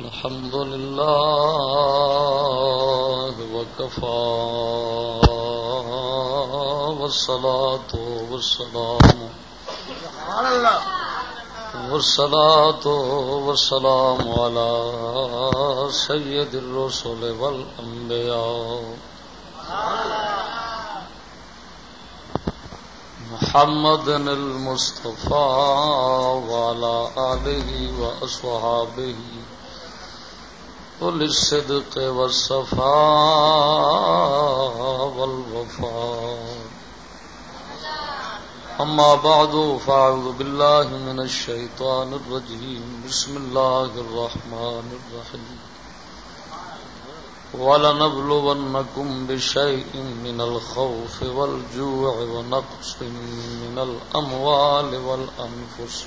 الحمد لله وكفى والصلاة والسلام والصلاة والسلام على سيد الرسل والأنبياء محمد المصطفى وعلى آله وأصحابه للصدق والصفاء والوفاء. أما بعد، فأعوذ بالله من الشيطان الرجيم. بسم الله الرحمن الرحيم. ولنبلونكم بشيء من الخوف والجوع ونقص من الأموال والأنفس.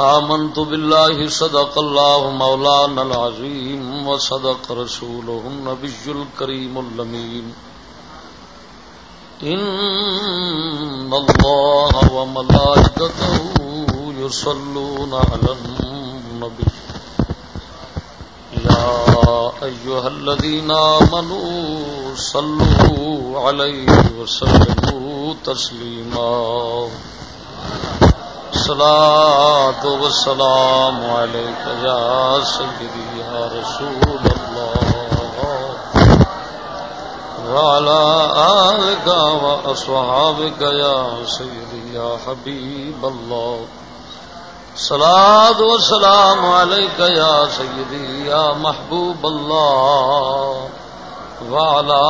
آمنت بالله صدق الله مولانا العظيم وصدق رسوله النبي الكريم اللمين إن الله وملائكته يصلون على النبي يا أيها الذين آمنوا صلوا عليه وسلموا تسليما الصلاة والسلام عليك يا سيدي يا رسول الله وعلى آلك وأصحابك يا سيدي يا حبيب الله صلاة والسلام عليك يا سيدي يا محبوب الله وعلى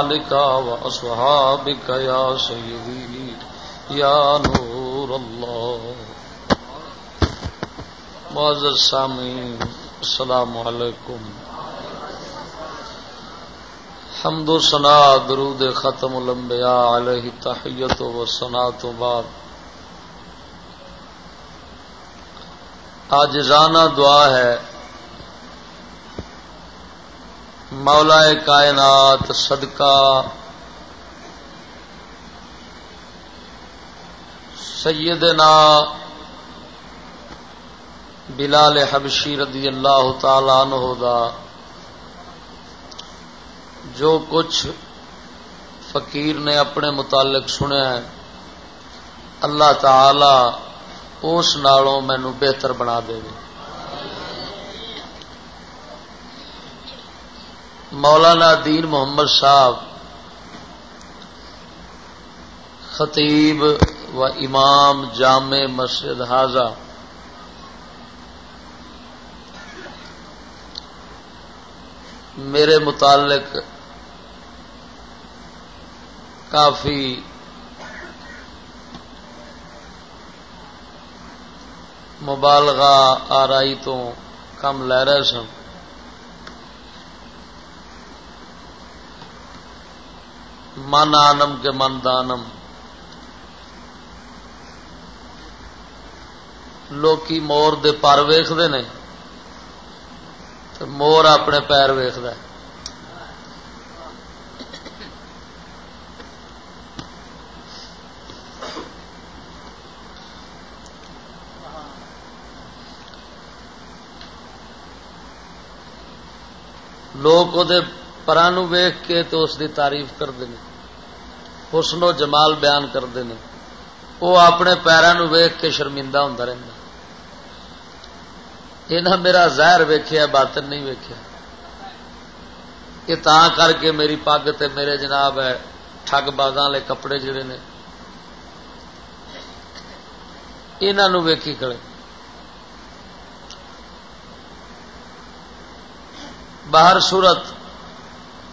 آلك وأصحابك يا سيدي يا نور اللہ۔ معذر سامعین، السلام علیکم۔ حمد و سنا درود ختم الانبیاء علیہ تحیت و سنا تو بعد آج رانا دعا ہے۔ مولا کائنات صدقہ سیدنا بلال حبشی رضی اللہ تعالی عنہ دا جو کچھ فقیر نے اپنے متعلق سنیا ہے، اللہ تعالی اس نالوں مینو بہتر بنا دے مولانا دین محمد صاحب، خطیب و امام جامع مسجد حاضہ میرے متعلق کافی مبالغہ آرائی تو کم لے رہے سن۔ من آنم کے من دانم۔ لوکی مور دے پر ویختے نے مور اپنے پیر ویخد لوگ وہ پران ویخ کے تو اس کی تعریف کرتے ہیں حسن و جمال بیان کرتے ہیں وہ اپنے پیروں ویخ کے شرمندہ ہوں رہتا یہ نہ میرا زہر ویخیا باطن نہیں ویخیا یہ تا کر کے میری پگ تے میرے جناب ہے ٹگ باغاں والے کپڑے جڑے نے۔ انہوں ویکھی کھڑے۔ باہر صورت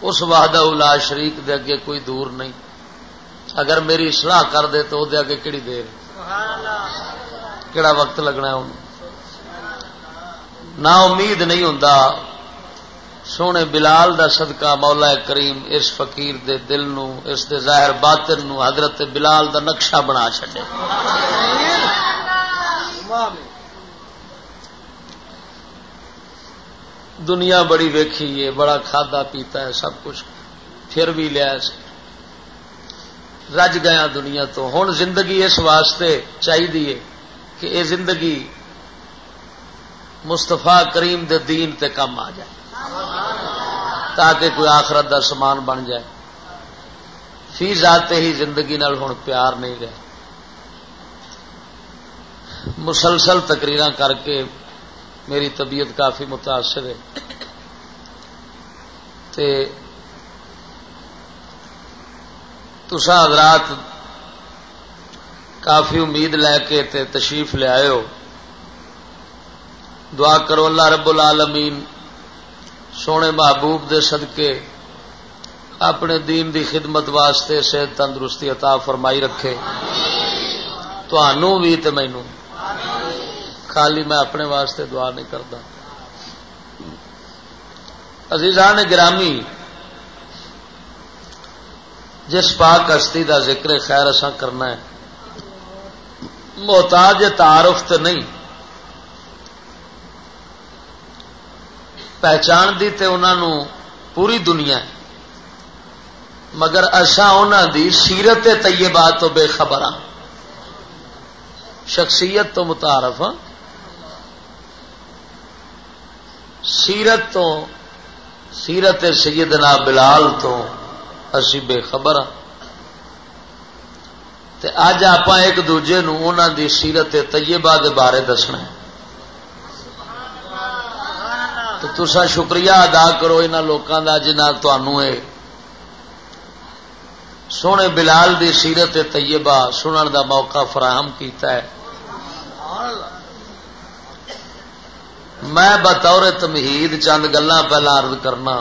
اس وحدہ الا شریک دے اگے کوئی دور نہیں۔ اگر میری سلاح کر دے تو وہ اگے کہڑی دیر کہڑا وقت لگنا انہوں نہ امید نہیں ہوں سونے بلال دا صدقہ مولا کریم اس فقیر دے دل نو، اس دے ظاہر باطن نو حضرت بلال دا نقشہ بنا چڈے دنیا بڑی ویکھی ہے بڑا کھادا پیتا ہے، سب کچھ پھر بھی لیا رج گیا دنیا تو۔ ہوں زندگی اس واسطے چاہیے کہ یہ زندگی مستفا کریم دے دین تے کم آ جائے۔ تاکہ کوئی آخرت دا سامان بن جائے۔ فی ذاتے ہی زندگی نال ہوں پیار نہیں رہے۔ مسلسل تقریر کر کے میری طبیعت کافی متاثر ہے۔ تے تسا حضرات کافی امید لے کے تے تشریف لے آئے ہو۔ دعا کرو اللہ رب العالمین سونے محبوب دے صدقے اپنے دین دی خدمت واسطے صحت تندرستی عطا فرمائی رکھے۔ بھی تے مینو خالی میں اپنے واسطے دعا نہیں کرتا عزیزان گرامی، جس پاک ہستی دا ذکر خیر اساں کرنا ہے، محتاج تعارف تو نہیں۔ پہچان دی تے انہوں پوری دنیا ہے۔ مگر اصا انہوں دی سیرت طیبات تو بے خبر ہاں۔ شخصیت تو متعارف ہاں۔ سیرت تو، سیرت سیدنا بلال تو اسی بے خبر ہاں۔ اج آپ ایک دوجے نو انہوں دی سیرت طیبہ دے بارے دسنا ہے۔ تو تسا شکریہ ادا کرو ان لوگوں کا جنہ تنوع سونے بلال دی سیرت طیبہ سنن دا موقع فراہم کیتا ہے۔ میں بطور تمہید چند گلا پہلا عرض کرنا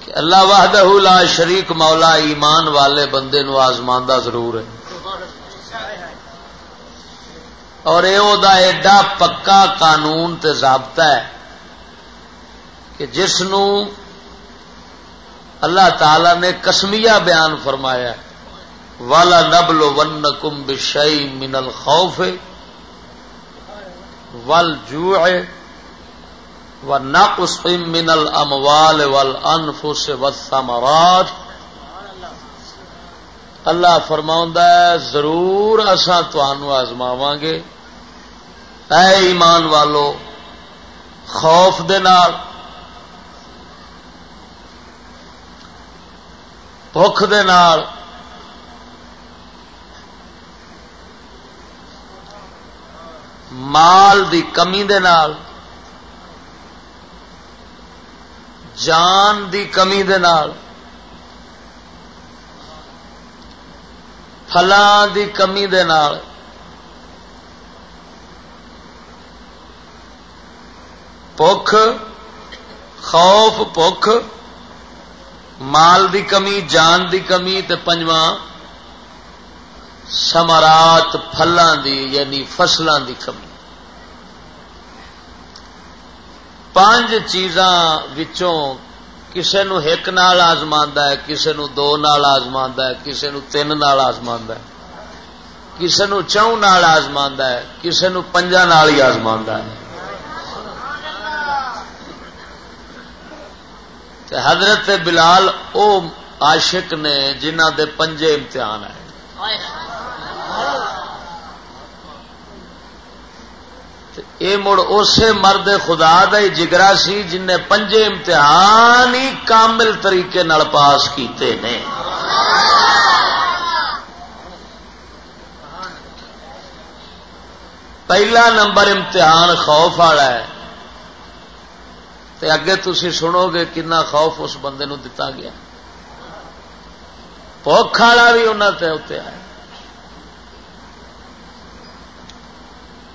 کہ اللہ وحدہ لا شریک مولا ایمان والے بندے نو آزماندہ ضرور ہے۔ اور یہ ایڈا پکا قانون تے ضابطہ ہے کہ جس نو اللہ تعالی نے کسمیا بیان فرمایا والا نبل ون کم بشئی من الخوف ول جو و نقص من الاموال والانفس والثمرات۔ اللہ فرماؤں ضرور اصا آزماواں گے۔ اے ایمان والو، خوف دے نال بخ دے نال، مال دی کمی دے نال، جان دی کمی دے نال فلاں دی کمی دے نال بخ خوف بخ مال دی کمی جان دی کمی تے پنجواں سمرات فلاں دی یعنی فصلوں دی کمی پانچ چیزاں وچوں کسے نو ایک نال آزما ہے کسے نو دو نال آزما ہے کسے نو تین نال آزما ہے کسے نو چون نال آزما ہے کسے نو پنجا نال ہی آزما ہے حضرت بلال او عاشق نے جنہ دے پنجے امتحان ہے یہ مڑ اسے مرد خدا دا ہی جگرا سی جن پنجے امتحان ہی کامل طریقے نال پاس کیتے نے۔ پہلا نمبر امتحان خوف والا ہے۔ تے اگے تھی سنو گے کنا خوف اس بندے نو دتا گیا۔ پوکھ والا بھی انہوں تے اتنے آیا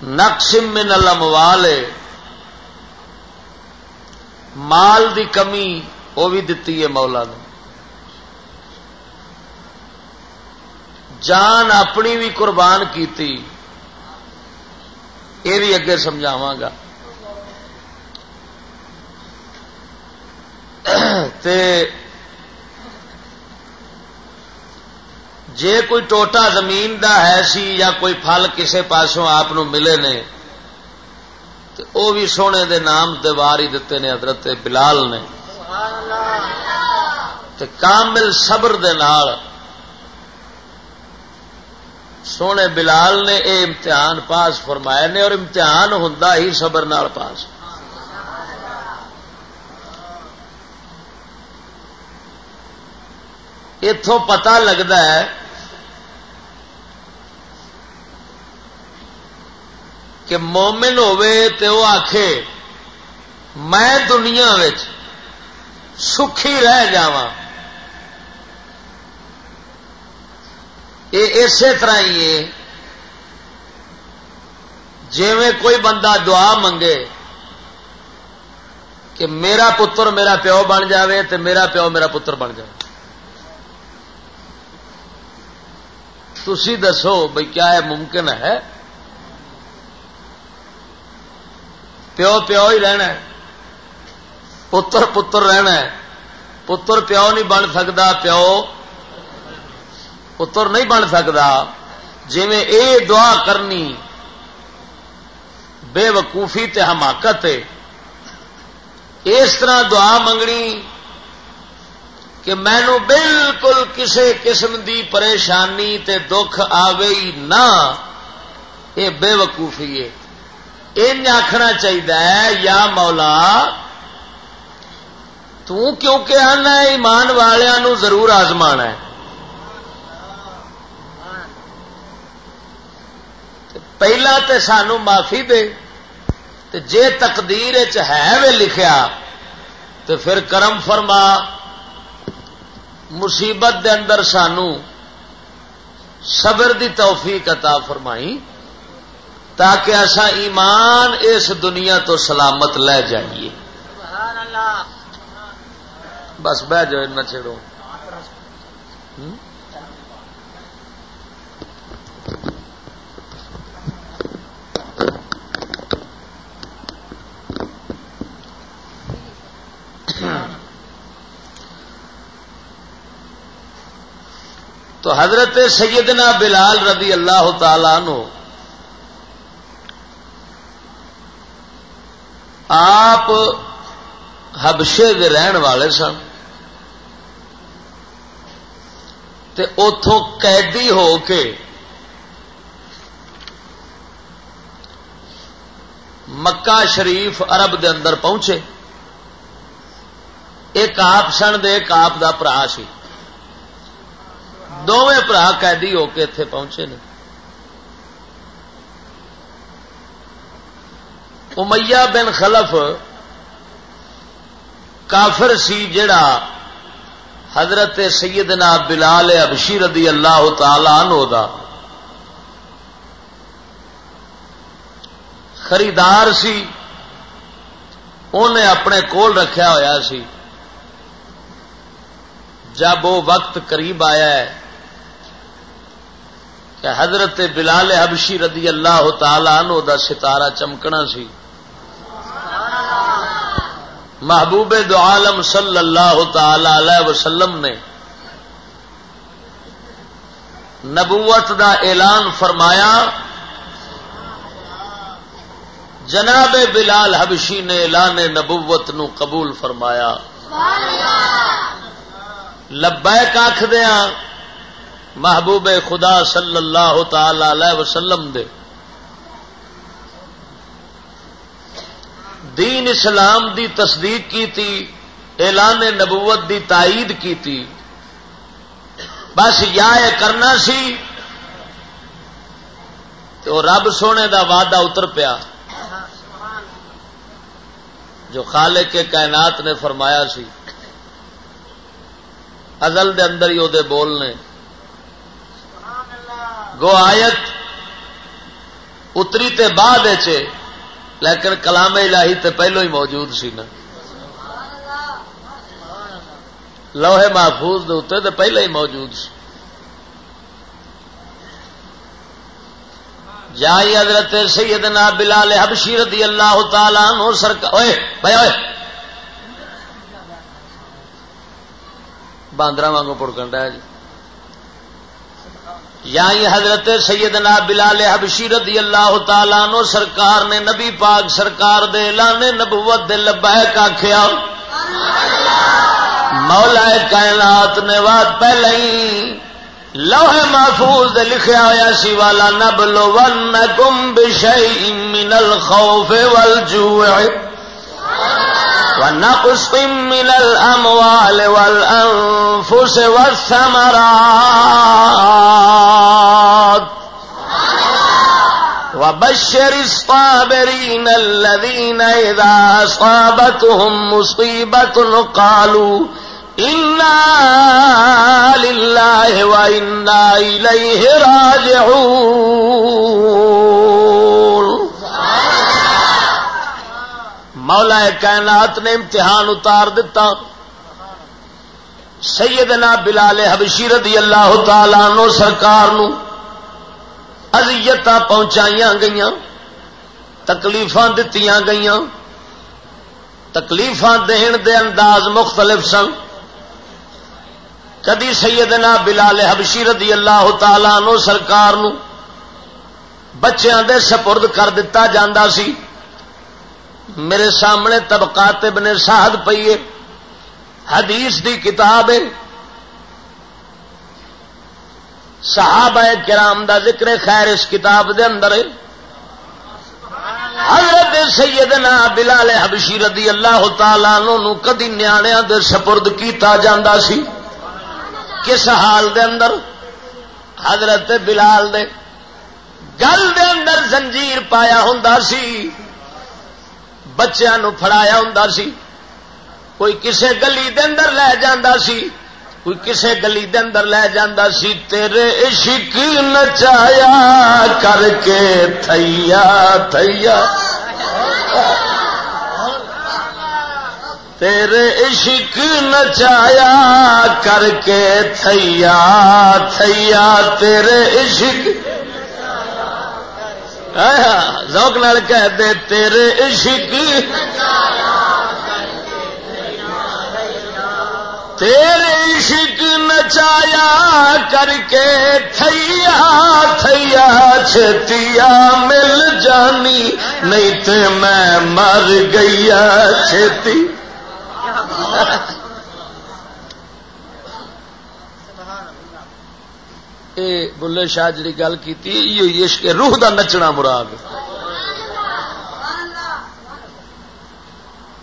نقسم من الاموال، مال دی کمی وہ بھی دتی ہے مولا نے۔ جان اپنی بھی قربان کیتی یہ بھی اگے سمجھاوا گا۔ تے جے کوئی ٹوٹا زمین دا ہے سی یا کوئی پھل کسے پاسوں آپ ملے نے تو او بھی سونے دے نام دیوار ہی دیتے نے حضرت بلال نے۔ تے کامل صبر دے نال سونے بلال نے اے امتحان پاس فرمائے نے، اور امتحان ہوں ہی صبر نال پاس۔ اتوں پتا لگتا ہے کہ مومن ہوے تو وہ میں دنیا سکھی رہ جا یہ اسی طرح ہی ہے جی کوئی بندہ دعا منگے کہ میرا پتر میرا پیو بن جاوے تو میرا پیو میرا پتر بن جائے تھی دسو بھائی کیا ہے ممکن ہے؟ پیو پیو ہی رہنا ہے۔ پتر پتر رہنا ہے۔ پتر پیو نہیں بن سکتا، پیو پتر نہیں بن سکتا۔ جی اے دعا کرنی، بے وقوفی تے حماقت اس طرح دعا منگنی کہ مینو بالکل کسی قسم دی پریشانی تے دکھ آوے ہی نہ، یہ بے وقوفی ہے یہ آخنا چاہیے یا مولا کیونکہ آنا ایمان والوں ضرور آزما ہے۔ پہلا تے سانو معافی دے۔ تے جے تقدیر ہے وے لکھیا تو پھر کرم فرما مصیبت دے اندر سانو صبر دی توفیق عطا فرمائی تاکہ ایسا ایمان اس دنیا تو سلامت لے جائیے۔ بس بہ جاؤ نہ چھڑو تو حضرت سیدنا بلال رضی اللہ تعالی نو آپ ہبشے کے رہن والے سن اتوں قیدی ہو کے مکہ شریف عرب دے اندر پہنچے۔ ایک آپ سن دے، ایک آپ دا پرا سی۔ دونوں برا قیدی ہو کے اتے پہنچے نے امیہ بن خلف کافر سی جڑا حضرت سیدنا بلال ابشی رضی اللہ تعالی عنہ دا خریدار سی انہیں اپنے کول رکھیا ہوا سی جب وہ وقت قریب آیا ہے کہ حضرت بلال حبشی رضی اللہ تعالی عنہ دا ستارہ چمکنا سی۔ محبوب دو عالم صلی اللہ تعالی علیہ وسلم نے نبوت دا اعلان فرمایا۔ جناب بلال حبشی نے اعلان نبوت نو قبول فرمایا۔ لبیک آخدیا محبوب خدا صلی اللہ تعالی علیہ وسلم دے۔ دین اسلام دی تصدیق کی تھی اعلان نبوت دی تائید کی تھی بس یا کرنا سی تو رب سونے دا وعدہ اتر پیا۔ جو خالق کے کائنات نے فرمایا سی۔ ازل دے اندر ہی وہ بولنے گو آیت اتری تے بعد لیکن کلام الہی تے پہلو ہی موجود سی نا۔ لوہے محفوظ دے تے پہلے ہی موجود سی۔ جائی حضرت سیدنا بلال حبشی رضی اللہ تعالیٰ عنہ سرکار اوئے، بھائی، اوئے۔ باندر وگوں پڑکن ڈا جی۔ یا حضرت سیدنا بلال حبشی رضی اللہ تعالیٰ نو سرکار نے نبی پاک سرکار دے لانے نبوت دے لبیک آخیا مولا کائنات نے بات پہلے ہی لوہ محفوظ دے لکھیا ہوا سی، والا نبلو ون کم بشئی من الخوف والجوع۔ ونقص من الأموال والأنفس والثمرات وبشر الصابرين الذين إذا أصابتهم مصيبة قالوا إنا لله وإنا إليه راجعون مولا کائنات نے امتحان اتار دیتا سیدنا بلال حبشی رضی اللہ تعالی نو سرکار نو ازیت پہنچائی گئی تکلیف دتی گئی تکلیف دین دے انداز مختلف سن۔ کدی سیدنا بلال حبشی رضی اللہ تعالی نو سرکار نو بچیاں دے سپرد کر دیتا جاندہ سی۔ میرے سامنے طبقات ابن سعد پیے حدیث دی کتاب ہے۔ صحابہ کرام دا ذکر خیر اس کتاب دے اندر ہے۔ حضرت سیدنا بلال حبشی رضی اللہ تعالی نو کدی نیا دے سپرد کیتا جاندا سی۔ کس حال دے اندر؟ حضرت بلال دے۔ گل دے اندر زنجیر پایا ہوں سی۔ بچوں فڑایا ہوں سی، کوئی کسے گلی دے اندر لے جاندہ سی، کوئی کسے گلی دے اندر لے جاندہ سی، تیرے عشق نچایا کر کے تھیا تھیا۔ تیرے عشق نچایا کر کے تھیا تھیا۔ تیرے عشق ذوق نال کہہ دے تیرے عشق تیرے عشق نچایا کر کے تھیا تھیا چھتیا مل جانی، نہیں تے میں مر گیا چھتی۔ بلے شاہ جی گل کی عشق روح دا نچنا مراد۔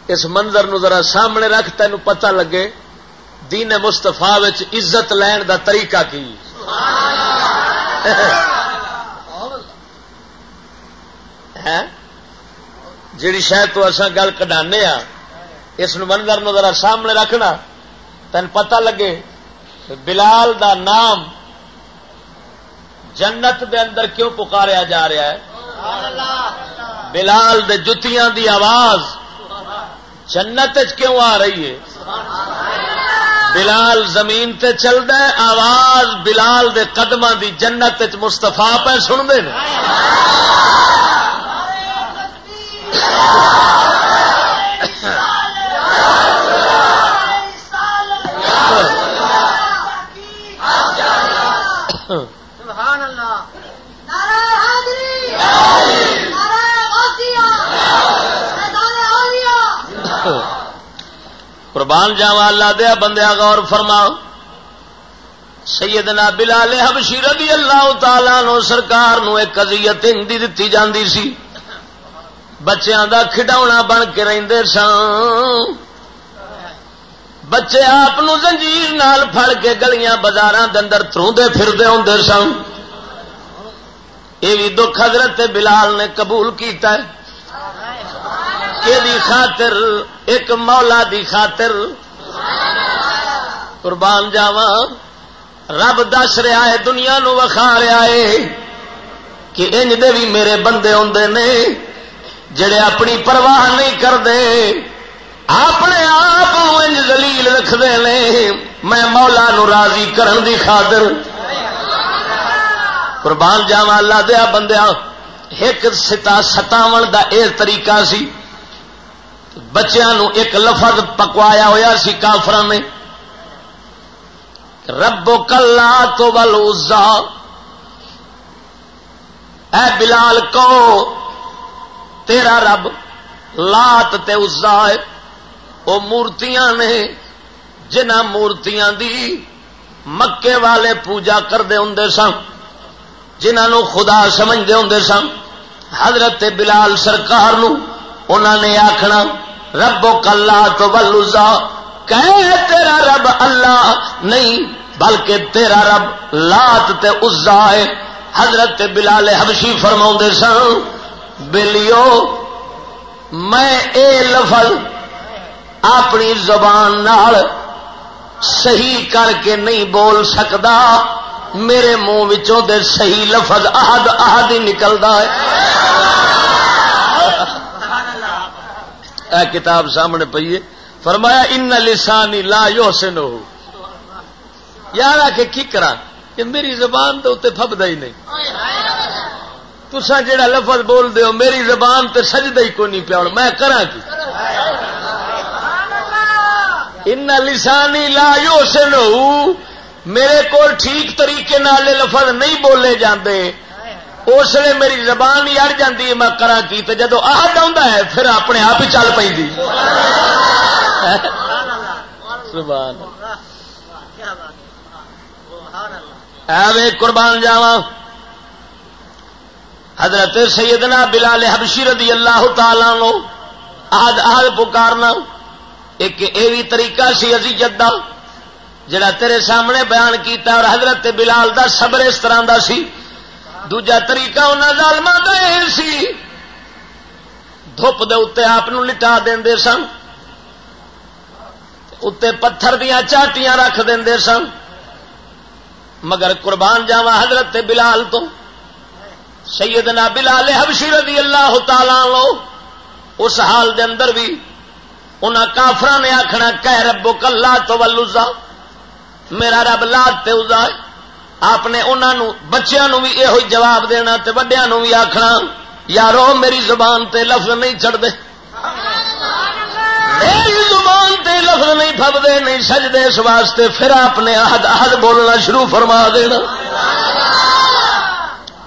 اس منظر نو ذرا سامنے رکھ تین پتہ لگے، دین مستفا عزت لین دا طریقہ کی۔ ہاں؟ جیڑی شاید تو اصا گل کڈانے ہاں اس منظر نو ذرا سامنے رکھنا تین پتہ لگے، بلال دا نام جنت دے اندر کیوں پکاریا جا رہا ہے؟ بلال دے جتیاں دی آواز جنت کیوں آ رہی ہے؟ بلال زمین تے چلتا ہے، آواز بلال دے قدم دی جنت مستفا پہ سنتے ہیں۔ قربان جاوا اللہ دیا بندیا غور فرما۔ سیدنا بلال حبشی رضی اللہ تعالی نو سرکار نو ایک ازیت ہندی دتی جاندی سی۔ بچیاں دا کھڈاونا بن کے رہندے سن۔ بچے آپ زنجیر نال پھڑ کے گلیاں بازار اندر تروندے پھردے ہوندے سن۔ یہ بھی دکھ حضرت بلال نے قبول کیتا ہے۔ دی خاطر، ایک مولا دی خاطر قربان جاوا رب دس رہا ہے، دنیا نو وکھا رہا ہے کہ انج دے بھی میرے بندے آدھے نے، جڑے اپنی پرواہ نہیں کرتے اپنے آپ انج دلیل رکھتے ہیں میں مولا نو راضی کرن دی خاطر۔ قربان جاوا اللہ دیا بندیا ایک ستا ستاو دا اے طریقہ سی۔ بچیا ایک لفظ پکوایا ہوا سی کافر نے رب کلا تو بل اے بلال کو، تیرا رب لات تے ہے۔ وہ مورتیاں نے، جنہ مورتیاں دی مکے والے پوجا کرتے ہوں سن جنہوں خدا سمجھتے ہوں سن، حضرت بلال سرکار نو انہوں نے آخنا ربو کلا تو بلوزا کہ تیرا رب اللہ، نہیں، بلکہ تیرا رب لات تے ازا ہے۔ حضرت بلال حبشی فرما سن، بلیو، میں اے لفظ اپنی زبان نال صحیح کر کے نہیں بول سکتا میرے منہ دے صحیح لفظ احد احد ہی نکلتا ہے۔ اے کتاب سامنے پیے فرمایا ان لسانی لا یو سن یار آ کے کی کرا کہ میری زبان تو اتنے فبدا ہی نہیں۔ تسا جڑا لفظ بول دے ہو، میری زبان تے سجدہ ہی کوئی نہیں پیا میں کرا کی؟ ان لسانی لا یو سن میرے کو ٹھیک طریقے نال لفظ نہیں بولے جاندے۔ اس لیے میری زبان ہی اڑ جاتی ہے میں کرا کی تو جدو آہد آ ہے، پھر اپنے آپ ہی چل پی قربان جاوا حضرت سیدنا بلال حبشی رضی اللہ تعالی لو آد آد پکارنا ایک یہ بھی طریقہ سی ازیت کا جڑا تیرے سامنے بیان کیتا اور حضرت بلال دا صبر اس طرح دا سی۔ دوجا طریقہ انہوں ظالم کا سی۔ دھوپ دے اتنے آپ لٹا دے سن۔ اتنے پتھر دیا چاٹیاں رکھ دے سن۔ مگر قربان جاوا حضرت بلال تو۔ سیدنا بلال حبشی رضی اللہ تعالی لو اس حال دے اندر بھی ان کافر نے آخنا کہ ربو کلا تو ولوزا میرا رب لات تے ازا آپ نے انہوں بچوں بھی یہ جواب دینا تے وڈیا بھی آخنا یارو میری زبان تے لفظ نہیں چڑھتے میری زبان تے لفظ نہیں پبتے نہیں سجدے اس واسطے پھر آپ نے آہد آہد بولنا شروع فرما دینا۔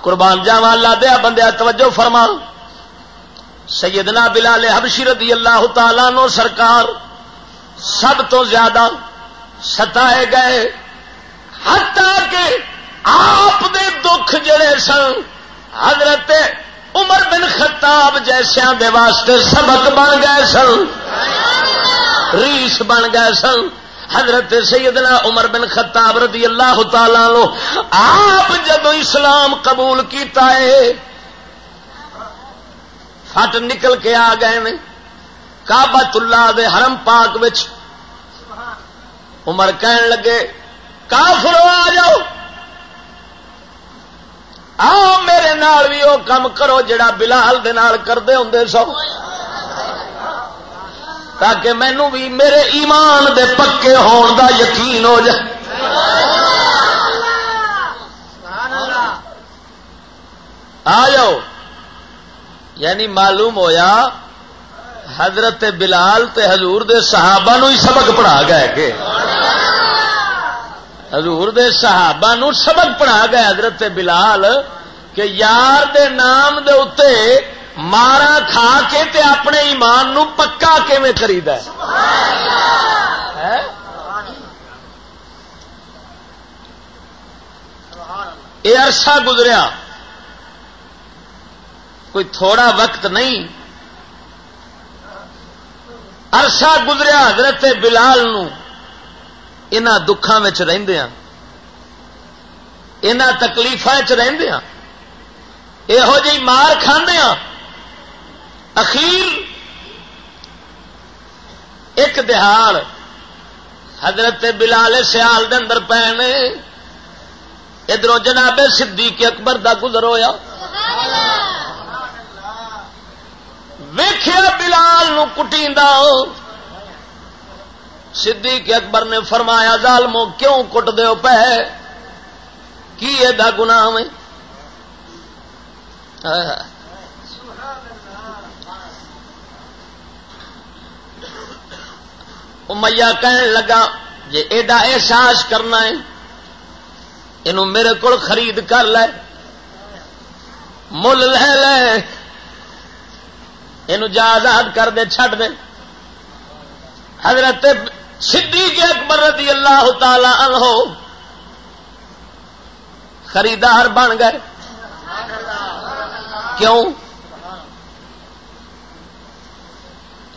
قربان جاوا اللہ دیا بندیا توجہ فرما۔ سیدنا بلال حبشی رضی اللہ تعالی نو سرکار سب تو زیادہ ستائے گئے۔ ہتا کہ آپ دے دکھ جڑے سن، حضرت عمر بن خطاب جیسے دے واسطے سبق بن گئے سن، ریس بن گئے سن۔ حضرت سیدنا عمر بن خطاب رضی اللہ تعالی لو آپ جب اسلام قبول کیتا ہے فٹ نکل کے آ گئے نے۔ کابت اللہ دے حرم پاک وچ، عمر کہن لگے کافرو آ جاؤ۔ آ میرے نال بھی وہ کام کرو جڑا بلال دے نال کرتے ہوں سو۔ تاکہ مینو بھی میرے ایمان دے پکے ہون دا یقین ہو جائے۔ آ جاؤ۔ یعنی معلوم ہویا حضرت بلال تے حضور دے صحابہ نو ہی سبق پڑھا گئے کہ۔ حضور دے صحابہ نو سبق پڑھا گئے حضرت بلال کہ یار دے نام دے اتے مارا کھا کے تے اپنے ایمان نو پکا خرید یہ عرصہ گزریا۔ کوئی تھوڑا وقت نہیں۔ عرصہ گزریا حضرت بلال نو۔ ان دکھان ان تکلیف رہدیا یہو جی مار کھاندیا اخیر ایک دہاڑ حضرت بلال سیال دے اندر پے نے ادھر جناب صدیق اکبر دا گزر ہویا۔ ویخیا بلال نو کٹی صدیق اکبر نے فرمایا، ظالمو کیوں کٹ دیو پہ کی ایڈا گنا میں میاں کہن لگا جی ایڈا احساس کرنا ہے یہ میرے کو خرید کر لے۔ مل لے لے۔ یہ جا آزاد کر دے، چھڈ دے۔ حضرت صدیق اکبر رضی اللہ تعالی عنہ خریدار بن گئے۔ کیوں؟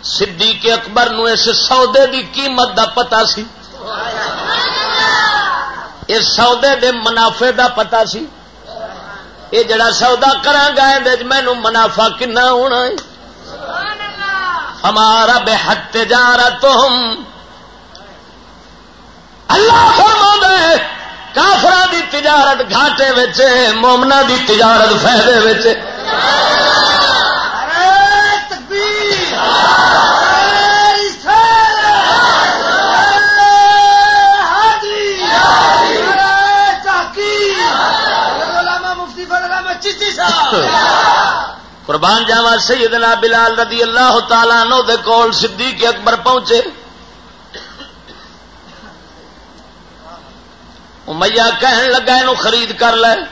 صدیق اکبر نو اس سودے دی قیمت دا پتا سی۔ اس سودے دے منافع دا پتا سی۔ یہ جڑا سودا کرا گا مینو منافع کنا ہونا ہے۔ ہمارا بے حد تجارت اللہ فرما کافر دی تجارت گھاٹے مومنا دی تجارت فائدے قربان جاوا سیدنا بلال رضی اللہ تعالیٰ نو دے کول صدیق اکبر پہنچے۔ امیا کہن لگا یہ خرید کر لے۔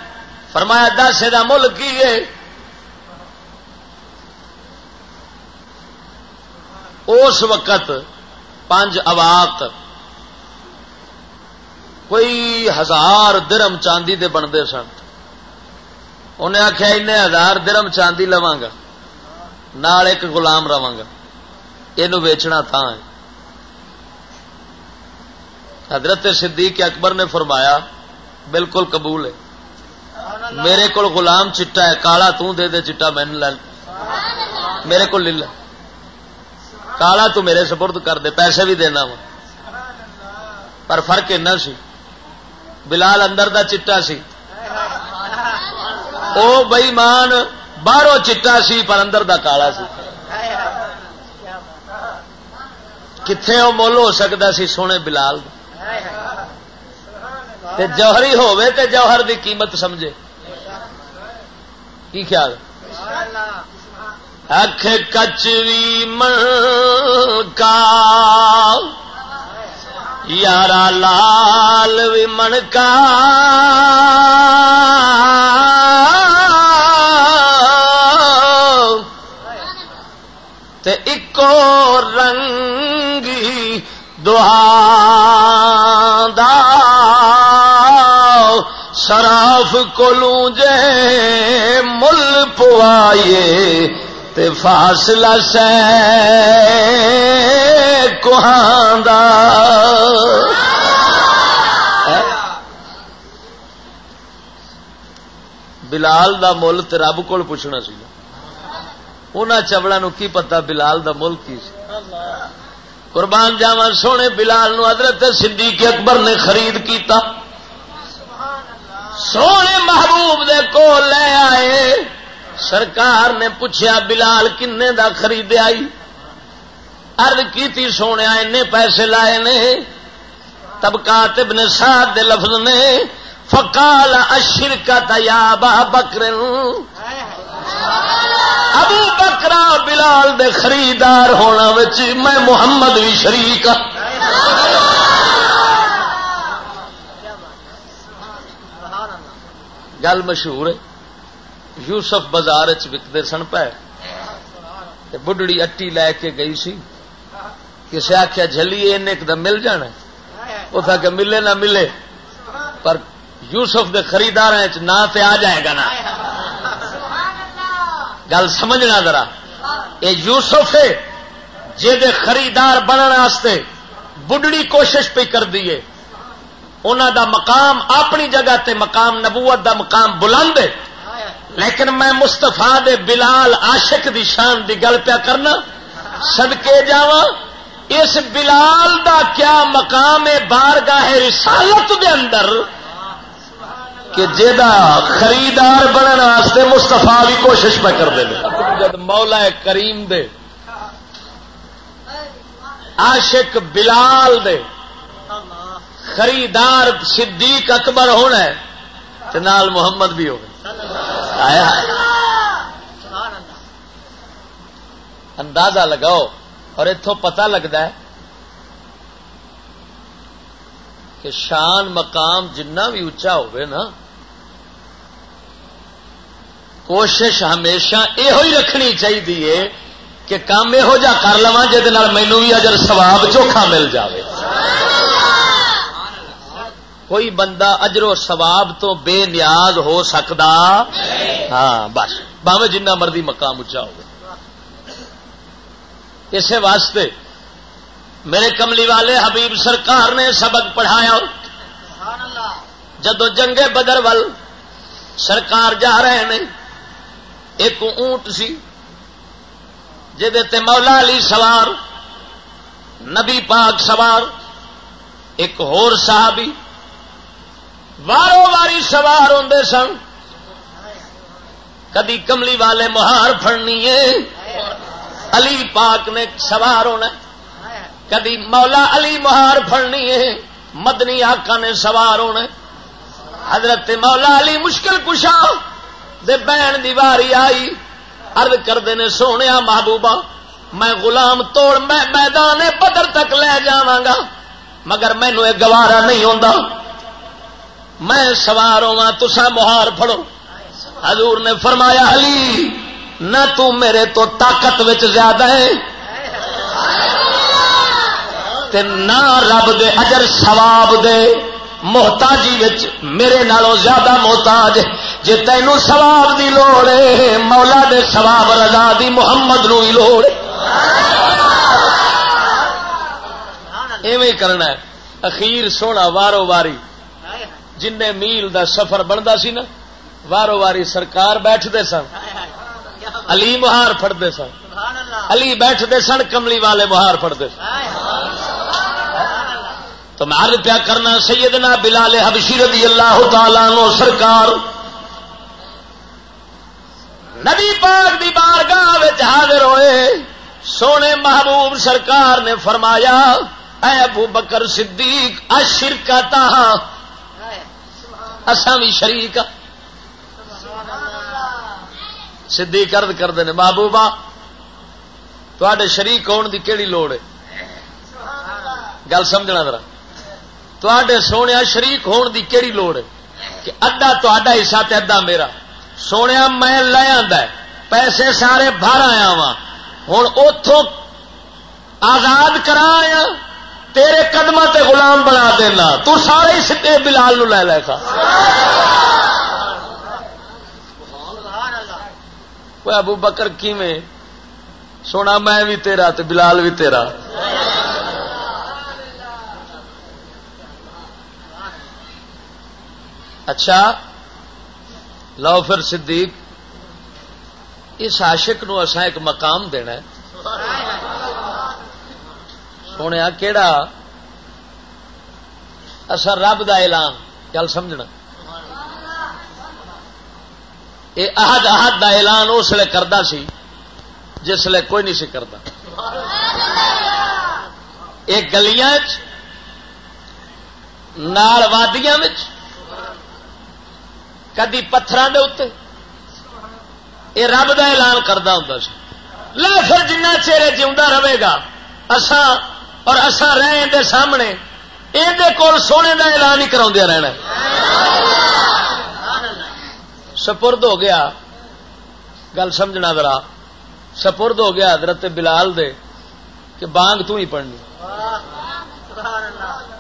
فرمایا دس یہ مل کی ہے۔ اس وقت پانچ اواق، کوئی ہزار درم چاندی دے بنتے سن۔ انہیں آخیا ان ہزار درم چاندی لوا گا، نال ایک گلام رہا گا۔ یہ ویچنا تھا حضرت صدیق اکبر نے فرمایا، بالکل قبول ہے۔ میرے کو غلام چٹا ہے، کالا توں دے دے چٹا میں میرے کو لے کالا تو میرے سپرد کر دے، پیسے بھی دینا وا۔ پر فرق ایسا سی۔ بلال اندر دا چٹا سی۔ او بئی مان باہروں چٹا سی، پر اندر دا کالا سی۔ کتنے وہ مل ہو سکتا سی سونے بلال تے جوہری ہوے تے جوہر دی قیمت سمجھے۔ کی خیال؟ اکھ کچوی من کا یارا لال بھی من کا تے اکو رنگی دا شراف کو جے مل پوائیے تے فاصلہ سے کوہاں بلال دا مل تے رب کو پوچھنا سی۔ انہوں چبڑا نو کی پتا بلال دا مل کی سی؟ قربان جاوا سونے بلال نو حضرت صدیق اکبر نے خرید کیتا۔ سونے محبوب دے کو لے آئے۔ سرکار نے پوچھا بلال کنے دا خرید آئی ارد کی سونے این پیسے لائے نے۔ طبقات ابن سعد دے لفظ نے، فقال اشرکت یا با بکر۔ ابو بکرا بلال دے خریدار ہونا میں محمد بھی شریک ہاں۔ گل مشہور ہے۔ یوسف بازار وکتے سن پے۔ بڑھڑی اٹی لے کے گئی سی۔ کسی آخیا جلی ایک دم مل جانا اس آ ملے نہ ملے۔ پر یوسف دے خریدار نہ آ جائے گا نا۔ گل سمجھنا ذرا۔ یہ یوسف ہے جہد خریدار بننے بڑھڑی کوشش پہ کر دیے انہوں دا مقام اپنی جگہ تے مقام نبوت دا مقام بلند ہے۔ لیکن میں مستفا دے بلال عاشق دی شان دی گل پیا کرنا۔ سدکے جا اس بلال دا کیا مقام ہے؟ بارگاہ رسالت دے اندر کہ جا خریدار بننے مستفا بھی کوشش پہ کر دے جد مولا کریم دے، عاشق بلال دے، خریدار صدیق اکبر ہونا ہے نال محمد بھی ہو اندازہ لگاؤ، اور اتوں پتا لگتا ہے کہ شان مقام جنہ بھی اچا ہوئے نا کوشش ہمیشہ یہ رکھنی چاہیے کہ کام یہو جا کر لوا جہد مینو بھی اجر سواب چوکھا مل جائے کوئی بندہ اجرو سواب تو بے نیاز ہو سکتا ہاں بس۔ باوے جنہ مرضی مقام اچا ہو اسی واسطے میرے کملی والے حبیب سرکار نے سبق پڑھایا۔ جدو جنگے بدر ول سرکار جا رہے ہیں ایک اونٹ سی مولا علی سوار، نبی پاک سوار، ایک ہور صحابی وارو واری سوار ہوں سن۔ کدی کملی والے مہار فڑنی ہے، علی پاک نے سوار ہونا کدی مولا علی مہار فڑنی ہے، مدنی آقا نے سوار ہونا حضرت مولا علی مشکل کشا دے بہن دی واری آئی۔ ارد کرتے نے سونے محبوبہ، میں غلام توڑ میں میدان بدر تک لے جا مگر مینو یہ گوارا نہیں ہوتا میں سوار ہوا تسا مہار پڑو حضور نے فرمایا، علی، نہ تو میرے تو طاقت زیادہ ہے۔ تے نہ رب دے اجر سواب دے۔ محتاجی میرے نالوں زیادہ محتاج جی تینوں سواب دی لوڑ ہے، مولا دے سواب رضا دی محمد نو ہی لوڑ ایویں کرنا ہے۔ اخیر سونا وارو واری جن میل دا سفر بنتا سی نا، وارو واری سرکار بیٹھتے سن۔ علی مہار فٹتے سن۔ علی بیٹھتے سن، کملی والے مہار فٹتے سن۔ تو میں عرض پیا کرنا، سیدنا بلال حبشی رضی اللہ تعالی نو سرکار نبی پاک دی بارگاہ حاضر ہوئے، سونے محبوب سرکار نے فرمایا، اے ابو بکر صدیق اشرکتا اساں بھی شریک ہاں۔ صدیق ارد کرتے ہیں محبوبہ تے شریک ہونے دی کیڑی لوڑ ہے؟ گل سمجھنا ذرا۔ تے سونے شریک ہون دی کیڑی لوڑ ہے کہ ادا تا حصہ تے ادا میرا۔ سونے میں لے آ پیسے سارے باہر آیا وا ہوں اتوں آزاد کرا تیرے قدم تے غلام بنا دینا۔ تو سارے سکے بلال نو لے لے کھا۔ ابو بکر کی میں سونا میں بھی تیرا تے بلال بھی تیرا۔ اچھا۔ لو پھر صدیق، اس عاشق نو اسا ایک مقام دینا ہے۔ سونے کیڑا؟ اصا رب دا اعلان، گل سمجھنا۔ یہ احد احد دا اعلان اس لیے کرتا سی، جس لیے کوئی نہیں سی کرتا یہ گلیاں نال وادیاں کدی پتھر یہ رب کا ایلان کرتا ہوں لا پھر جنہ چہرے جیوا رہے گا اسا اور اسا رہے دے سامنے یہ کول سونے کا ایلان ہی کرا رہنا۔ سپرد ہو گیا۔ گل سمجھنا ذرا۔ سپرد ہو گیا حضرت بلال دے کہ بانگ تو ہی پڑھنی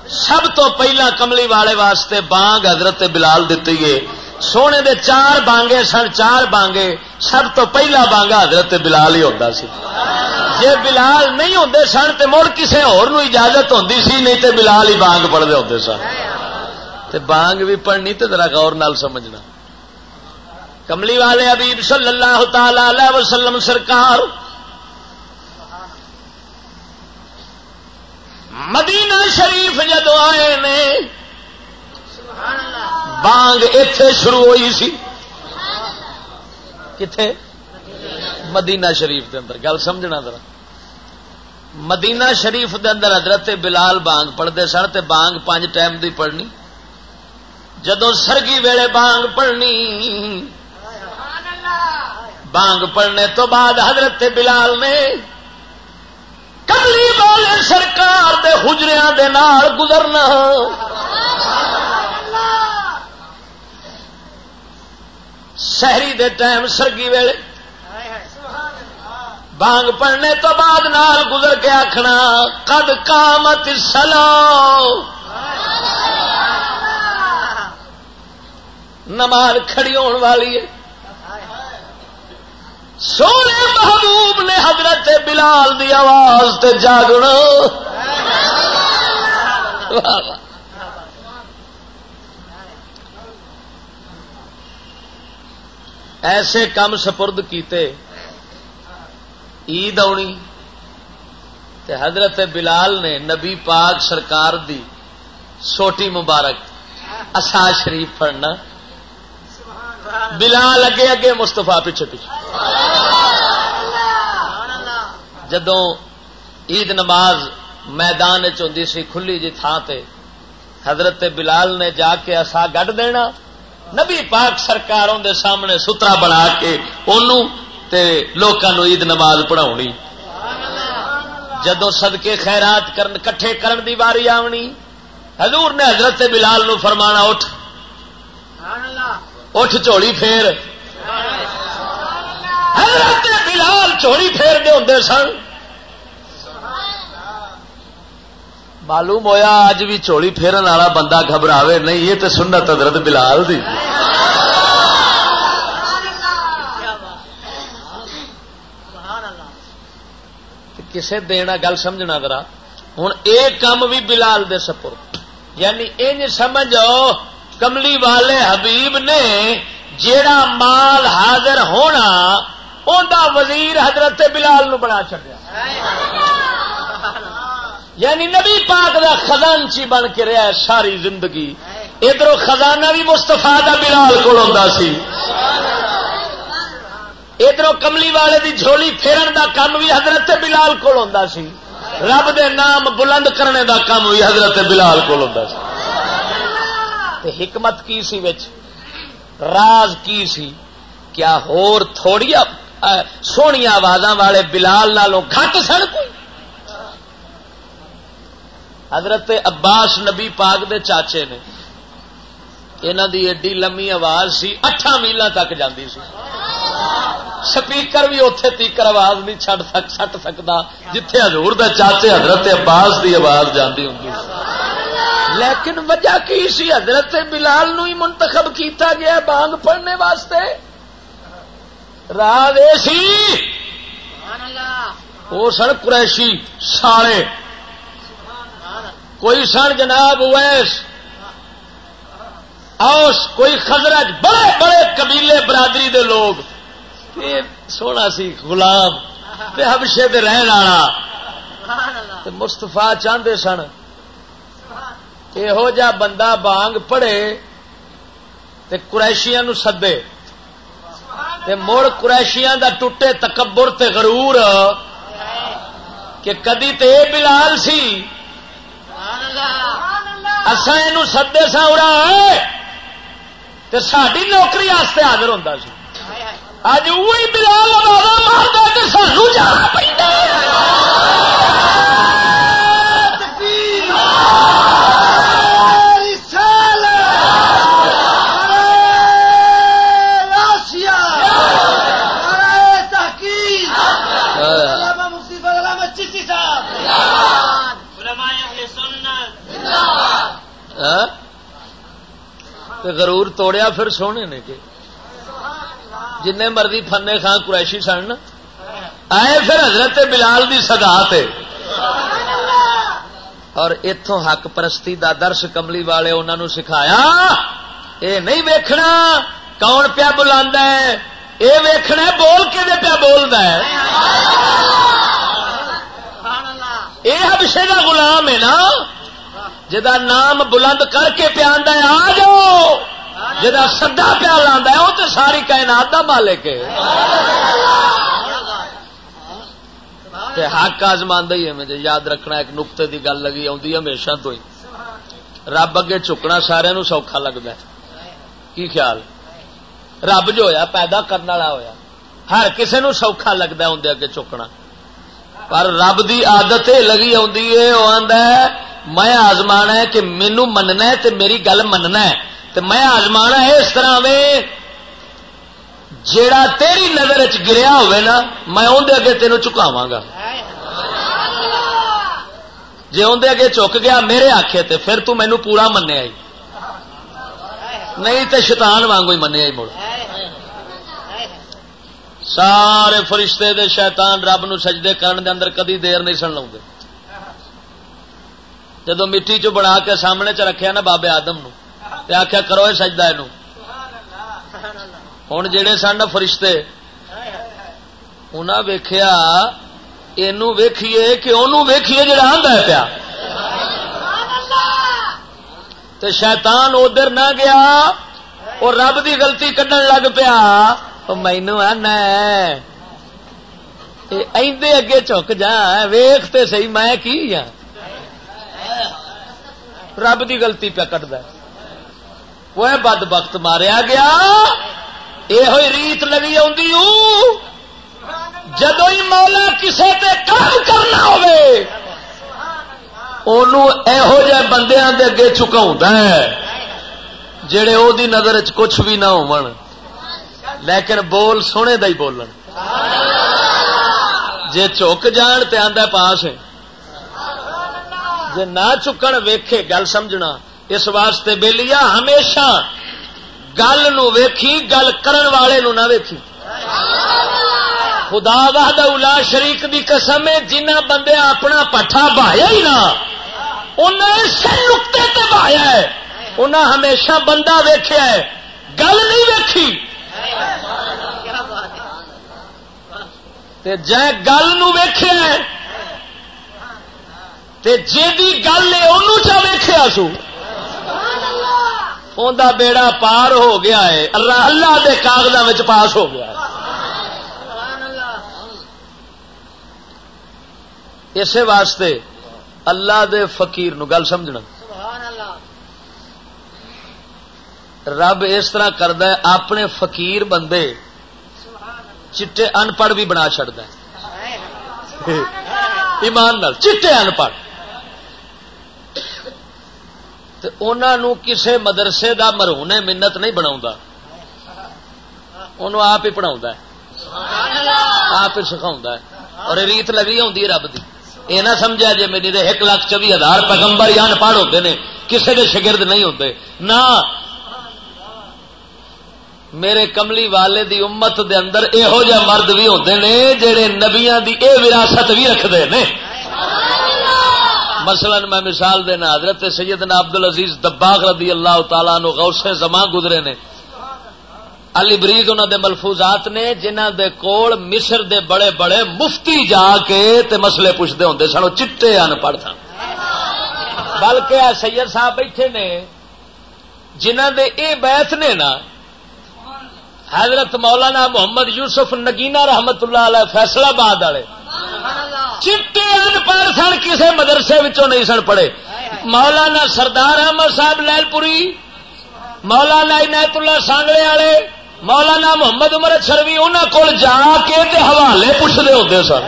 سب تو پہلا کملی والے واسطے بانگ حضرت بلال دیتی ہے۔ سونے دے چار بانگے سن، چار بانگے، سب تو پہلا بانگا حضرت بلال ہی ہوتا سی۔ جے بلال نہیں ہوتے سن تو مڑ کسی اجازت ہوتی سی، نہیں تے بلال ہی بانگ پڑھتے ہوتے سن۔ تے بانگ بھی پڑھنی تو ذرا غور نال سمجھنا۔ کملی والے ابھی صلی اللہ تعالی وسلم سرکار مدینہ شریف جدو آئے نے بانگ اتے شروع ہوئی سی۔ کتنے مدینہ شریف دے اندر۔ گل سمجھنا ذرا۔ مدینہ شریف دے اندر حضرت بلال بانگ پڑھتے سن تے بانگ پانچ ٹائم دی پڑھنی۔ جدو سرگی ویلے بانگ پڑھنی۔ بانگ پڑھنے تو بعد حضرت بلال نے کملی والے سرکار دے حجریاں دے نال گزرنا۔ سہری دے ٹائم سرگی ویلے۔ بانگ پڑھنے تو بعد نال گزر کے آخنا قد کامت سلو نماز کھڑی ہونے والی ہے۔ سونے محبوب نے حضرت بلال دی آواز تے جاگنا۔ ایسے کام سپرد کیتے، عید آنی تے حضرت بلال نے نبی پاک سرکار دی سوٹی مبارک اصا شریف پڑھنا۔ بلال اگے اگے مستفا پیچھے پیچھے۔ جدوں عید نماز میدان چی سی، کھلی جی تھان تے حضرت بلال نے جا کے اصا گڈ دینا۔ نبی پاک سرکاروں دے سامنے سترا بنا کے انہوں تے لوکاں عید نماز پڑھا جدو سدکے خیرات کرن، کٹھے کرن دی واری آونی۔ حضور نے حضرت بلال نو فرمانا، اٹھ۔ اٹھ چوڑی پھیر۔ حضرت بلال چوڑی پھیر دے ہوں سن۔ معلوم ہویا اج بھی چوڑی پھیرن والا بندہ گھبراوے، نہیں، یہ تو سنت حضرت بلال دی۔ کسے دینا گل سمجھنا ذرا۔ ہوں یہ کام بھی بلال دے سپر۔ یعنی ان سمجھو، کملی والے حبیب نے جیڑا مال حاضر ہونا انہ وزیر حضرت بلال نو بنا چڑیا یعنی نبی پاک دا خزانچی بن کے رہا ہے ساری زندگی۔ ادھر خزانہ بھی مستفا دا بلال کو سی۔ ادھر کملی والے دی جھولی پھیرن دا کام بھی حضرت بلال کو سی۔ رب دے نام بلند کرنے دا کام بھی حضرت بلال کو سی۔ حکمت کی سی وچ؟ راز کی سی کیا ہور تھوڑی سونی آواز والے بلال نالوں گھٹ سن کوئی حضرت عباس نبی پاک دے چاچے نے۔ یہاں دی ایڈی لمبی آواز سی اٹھا میل تک جاندی سی۔ سپیکر بھی اتے تیکر آواز نہیں چڈ سک سٹ سکتا جتھے حضور دے چاچے حضرت عباس دی آواز جاندی ہوں لیکن وجہ کی سی؟ حضرت بلال نو ہی منتخب کیتا گیا بانگ پڑھنے واسطے۔ راہ سی وہ سن قریشی سارے کوئی سن جناب ویس اوس، کوئی خزرج بڑے بڑے قبیلے برادری دے لوگ۔ سونا سی غلام تے حبشے دے رہن والا۔ مستفا چاہتے سن۔ یہو جا بندہ بانگ پڑے تے قریشیاں نو سدے۔ تے مڑ قریشیاں دا ٹوٹے تکبر تے غرور کہ کدی تے بلال سی اصا یہ سدے سا اڑا ساری نوکری حاضر ہوتا سی۔ اج وہی بلال مارتا سانو جانا پڑتا غرور توڑیا پھر سونے نے کہ جن مرضی فنے خان قریشی سن آئے پھر حضرت بلال دی سگا اور اتوں حق پرستی دا درس کملی والے انہوں نے سکھایا۔ اے نہیں ویکھنا کون پیا بلا یہ ویکھنا بول کے دے پیا بولتا ہے؟ یہ ہبشے کا غلام ہے نا۔ جا نام بلند کر کے پیا آ جاؤ۔ جا سدا پیا لا وہ تو ساری کائنات کا مالک ہے۔ حق آزماندہ ہی ہے مجھے یاد رکھنا ایک نقطے کی گل لگی آتی ہمیشہ تو ہی۔ رب اگے چکنا سارا سوکھا لگتا ہے۔ کی خیال؟ رب جو ہویا، پیدا کرنے والا ہویا۔ ہر کسی نو سوکھا لگتا ہے اندر اگے چکنا۔ پر رب دی عادت لگی ہے میں آزما ہے کہ مینو مننا ہے تے میری گل مننا ہے۔ تے میں آزما ہے اس طرح جیڑا تیری نظر چ گریا ہوئے نا، میں اندر اگے تینوں چکاوا گا۔ جی اندر اگے چک گیا، میرے آخے تے پھر تو مینو پورا منیا نہیں تو شیطان وانگو ہی منیا مڑ۔ سارے فرشتے دے شیطان رب نو سجدے کرن دے اندر کدی دیر نہیں سن لوگ جدو مٹی چ بنا کے سامنے چ رکھیا نا بابے آدم نو تے آخیا کرو یہ سجدہ یہ ہوں جڑے سن فرشتے انہیں ویخیا یہ ویکھیے کہ انہوں ویکھیے جڑا پیا تے شیطان ادھر نہ گیا اور رب دی غلطی کڈن لگ پیا مینو آنا اگے چک جا ویختے سی میں کی ہاں رب دی غلطی پیا کٹ وہ بد بخت ماریا گیا۔ یہ ریت لگی جدو ہی مولا کسے تے کام کرنا ہوئے جہ بندیاں دے اگے چکا جڑے او دی نظر چ کچھ بھی نہ ہو لیکن بول سونے دا ہی بولن۔ جے چک جان تے آندا پاس۔ ہے جے نہ چکن ویکھے، گل سمجھنا۔ اس واسطے بے لیا ہمیشہ گل نو ویکھی، گل کرن والے نو نہ ویکھی۔ خدا وحد الا شریک دی قسم ہے، جنہ بندے اپنا پٹھا بہایا ہی نہ انہیں نقطے تے بہایا ہے۔ انہیں ہمیشہ بندہ ویکھیا ہے، گل نہیں ویکھی۔ جے گل نو ویکھیا ہے تے جی گل ہے انہوں چا ویخیا سو۔ ان بیڑا پار ہو گیا ہے۔ اللہ اللہ دے کاغذوں پاس ہو گیا ہے۔ اسی واسطے اللہ دے فقیر نو گل سمجھنا۔ رب اس طرح کرد اپنے فقیر بندے چٹے ان پڑھ بھی بنا چڑھتا ایمان نال چٹے ان پڑھ کسے مدرسے دا مرہونے منت نہیں بنا آپ ہی پڑھا آپ ہی سکھاؤں اور ریت لگی آتی رب کی یہ نہ سمجھا جی میری ایک لاکھ چوبی ہزار پیغمبر یا پڑھ ہوتے ہیں کسی کے شگرد نہیں ہوتے نہ۔ میرے کملی والے دی امت دے اندر یہو جہ مرد بھی ہوتے ہیں جہے نبیا دی اے وراثت بھی رکھتے ہیں مثلا میں مثال دینا، حضرت سیدنا عبد العزیز دباغ رضی اللہ تعالیٰ نو غوث زمان گزرے نے۔ علی برید انہوں دے ملفوظات نے جنہ دے کول مصر دے بڑے بڑے مفتی جا کے تے مسئلے پوچھتے ہوں سنو چٹے ان پڑھ سن بلکہ سید صاحب بیٹھے نے جنہ دے اے بیت نے نا، حضرت مولانا محمد یوسف نگینا رحمت اللہ علیہ فیصلہ باد والے۔ چٹے ان پڑھ سن کسی مدرسے نہیں سن پڑے۔ مولانا سردار احمد صاحب لال پوری مولانا عنایت اللہ سانگلے والے، مولانا محمد عمر شروی انہوں کو جا کے حوالے پوچھتے ہوتے سن۔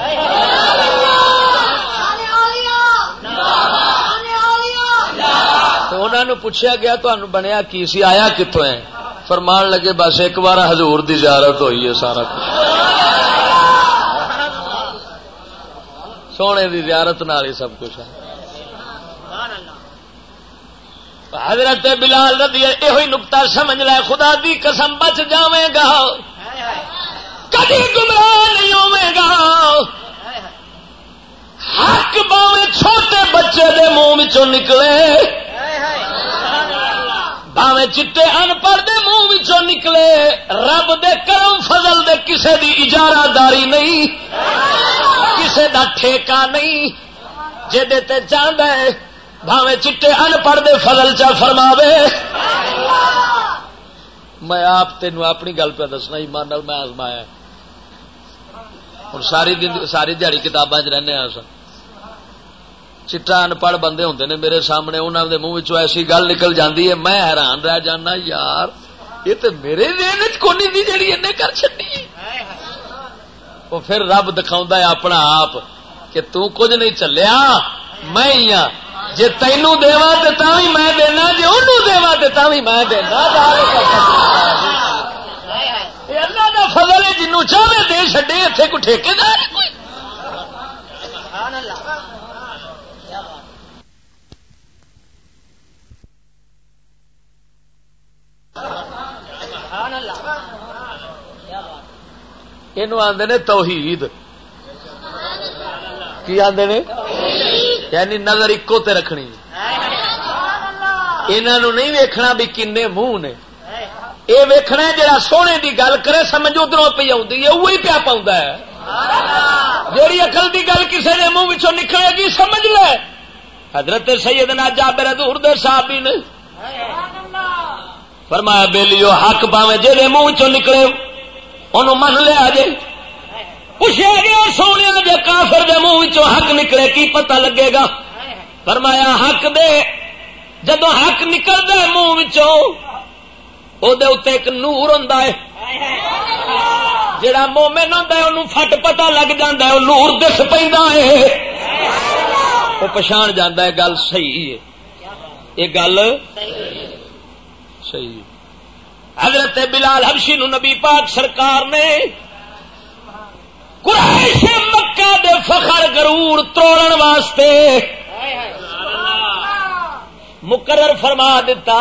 انہوں پوچھا گیا تو بنیا کی سی، آیا کتوں ہے؟ فرمان لگے، بس ایک بار حضور دی زیارت ہوئی ہے سارا کچھ۔ سونے دی زیارت نال ہی سب کچھ ہے۔ حضرت بلال رضی یہ نکتا سمجھ لے، خدا دی قسم بچ جاوے گا۔ کدی گمراہ نہیں ہوے گا۔ حق باوے چھوٹے بچے دے منہ نکلے۔ باوے چٹے ان پڑھ دے منہ نکلے، رب دے کرم، فضل دے کسے دی اجارہ داری نہیں، کسے دا ٹھیکہ نہیں تے جاند ہے بھاوے چٹے ان پڑھ دے فضل چا فرماوے۔ میں آپ تین اپنی گل پہ دسنا، ایمان میں آزمایا۔ اور ساری دن، ساری دیہی کتابیں رہنے سن چٹا ان پڑھ بندے ہوں نے میرے سامنے انہوں دے منہ ایسی گل نکل جاتی ہے، میں حیران رہ جانا، یار، یہ تو میرے کونی دی جڑی ان کر چی وہ پھر رب دکھاؤں ہے اپنا آپ کہ تو کچھ نہیں چلیا، میں ہی ہاں۔ جی تینوں دوا تو میں دینا جی انہوں دوا تو میں دینا۔ اللہ کا چاہے دے چڈے اتنے کو ٹھیکے دار کوئی؟ یہ آدھے نے توحید. کی آدھے نے؟ یعنی نظر ایکو تے رکھنی. انہوں نہیں ویکھنا بھی کن منہ نے. یہ ویکھنا جڑا سونے دی گل کرے، سمجھ ادھر پی وہی پیا پاؤں جیڑی اقل دی گل کسی نے منہ نکلے گی، سمجھ لے. حضرت سیدنا جابر دور دے صاحب نے. فرمایا، بیلیو، حق پاوے جی منہ چ نکلے؟ ان من لیا جے پوچھا گیا سونے جے کافر دے منہ حق نکلے، کی پتہ لگے گا؟ فرمایا، حق دے۔ جدو حق نکل دے منہ ایک نور ہوں جڑا مومن ہوں انہوں فٹ پتا لگ جا نور دس پہ وہ پچھان جانا ہے، گل صحیح ہے۔ یہ گل صحیح حضرت بلال حبشی نو نبی پاک سرکار نے قریش مکہ دے فخر گرور توڑن واسطے مقرر فرما دیتا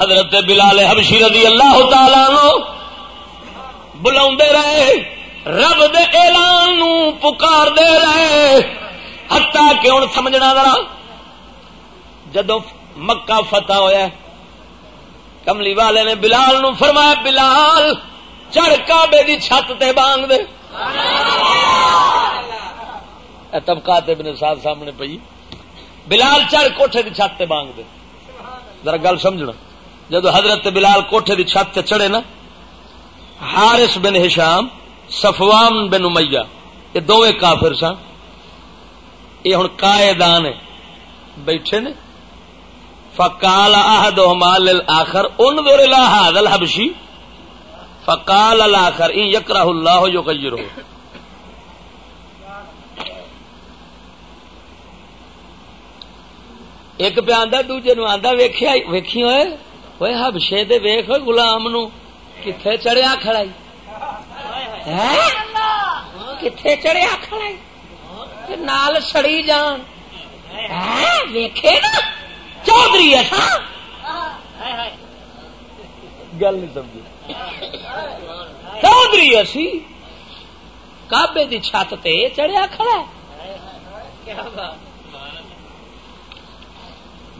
حضرت بلال حبشی رضی اللہ تعالی نو بلا رہے، رب دے اعلان نو پکار دے رہے۔ ہتا کہ ہوں سمجھنا ذرا جدو مکہ فتح ہوا کملی والے نے بلال نو فرمایا، بلال، چڑھ کابے دی چھت تے بانگ دے۔ طبقات ابن صاحب سامنے پئی۔ بلال چڑھ کوٹھے دی چھت تے بانگ دے۔ ذرا گل سمجھنا۔ جدو حضرت بلال کوٹھے دی چھت تے چڑھے نا، حارث بن ہشام، صفوان بن امیہ، یہ دونوں کافر سن۔ یہ ہوں قائدان بیٹھے نے۔ فکال احد مال آخر ان دور هذا الحبشی فکال الاخر ان یکرہ اللہ جو کجرو ایک پہ آدھا دوجے نو آدھا ویخیا ویکھی ہوئے وہ ہبشے دے ویخ گلام نو کتنے چڑھیا کھڑائی کتنے چڑھیا کھڑائی نال سڑی جان۔ ویکھے نا؟ چودھری ہے ہاں؟ گل نہیں سمجھی۔ چودھری اسی کابے دی چھت تے چڑھیا کھڑا ہے۔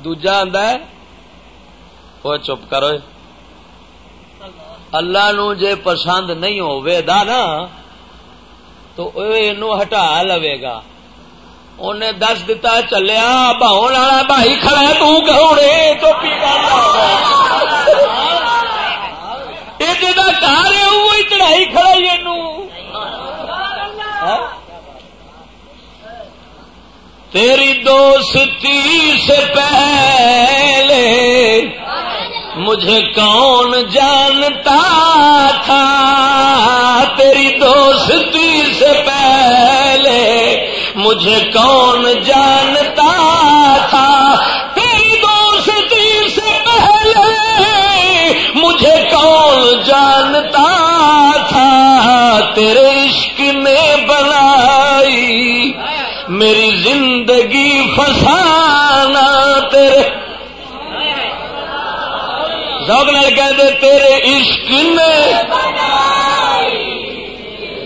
دوجا آدھا وہ چپ کرو اللہ نو جے پسند نہیں ہوئے دا نا تو ہٹا لوے گا۔ انہیں دس دتا چلیا بہن والا بھائی کھڑا توڑے تو گھر ہے وہی چڑھائی کھڑائی تیری دوستی سے پہلے مجھے کون جانتا تھا تیری دوستی سے پہلے مجھے کون جانتا تھا؟ تیری دوستی سے پہلے مجھے کون جانتا تھا؟ تیرے عشق نے بنائی، میری زندگی فسانا تیرے۔ نال کہہ دے، تیرے عشق نے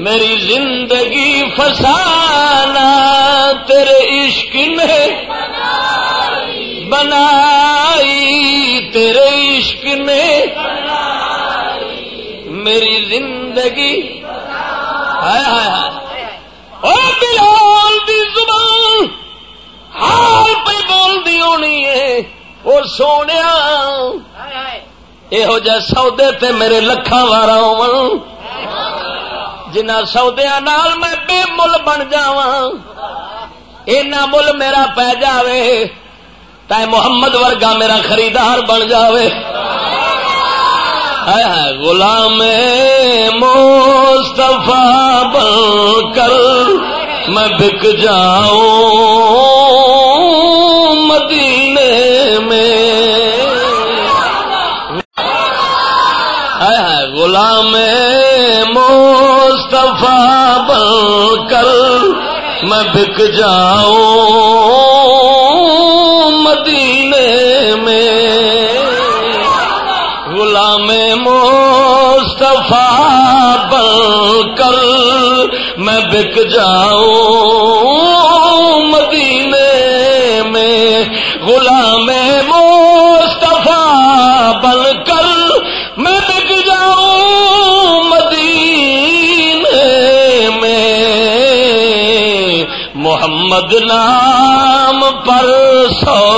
میری زندگی فسانا تیرے عشق نے بنائی تیرے عشق نے میری زندگی بلال دی زبان حال پہ بول دی ہونی ہے۔ اور سونے یہو جہ سودے تے میرے لکھان وارا ہو جنہ سودیا نال میں بے مل بن جا مل میرا پی جائے تے محمد ورگا میرا خریدار بن جائے غلام مستفا بن کر میں بک جاؤں مدینے میں۔ غلام صفا بن کر میں بک جاؤں مدینے میں غلام مصطفیٰ بن کر میں بک جاؤں محمد نام پر سو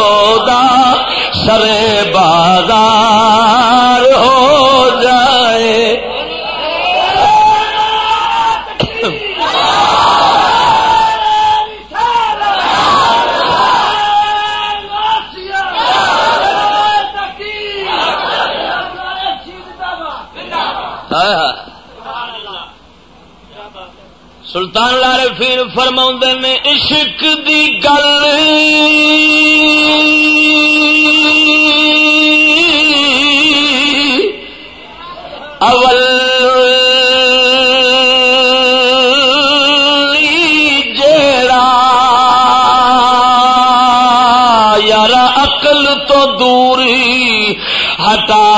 فرما نے عشق دی گل۔ اول۔ جیڑا یار عقل تو دوری ہٹاوے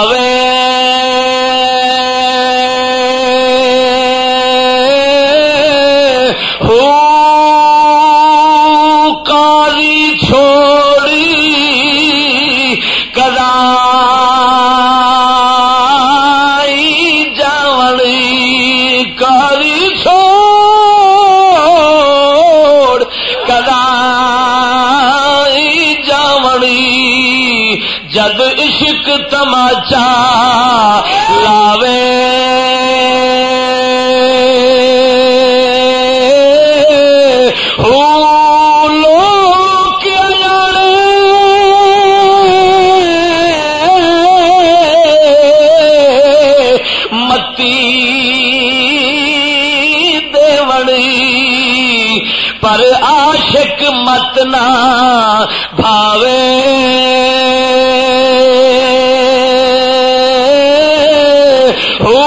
مت نہ بھاوے۔ ہو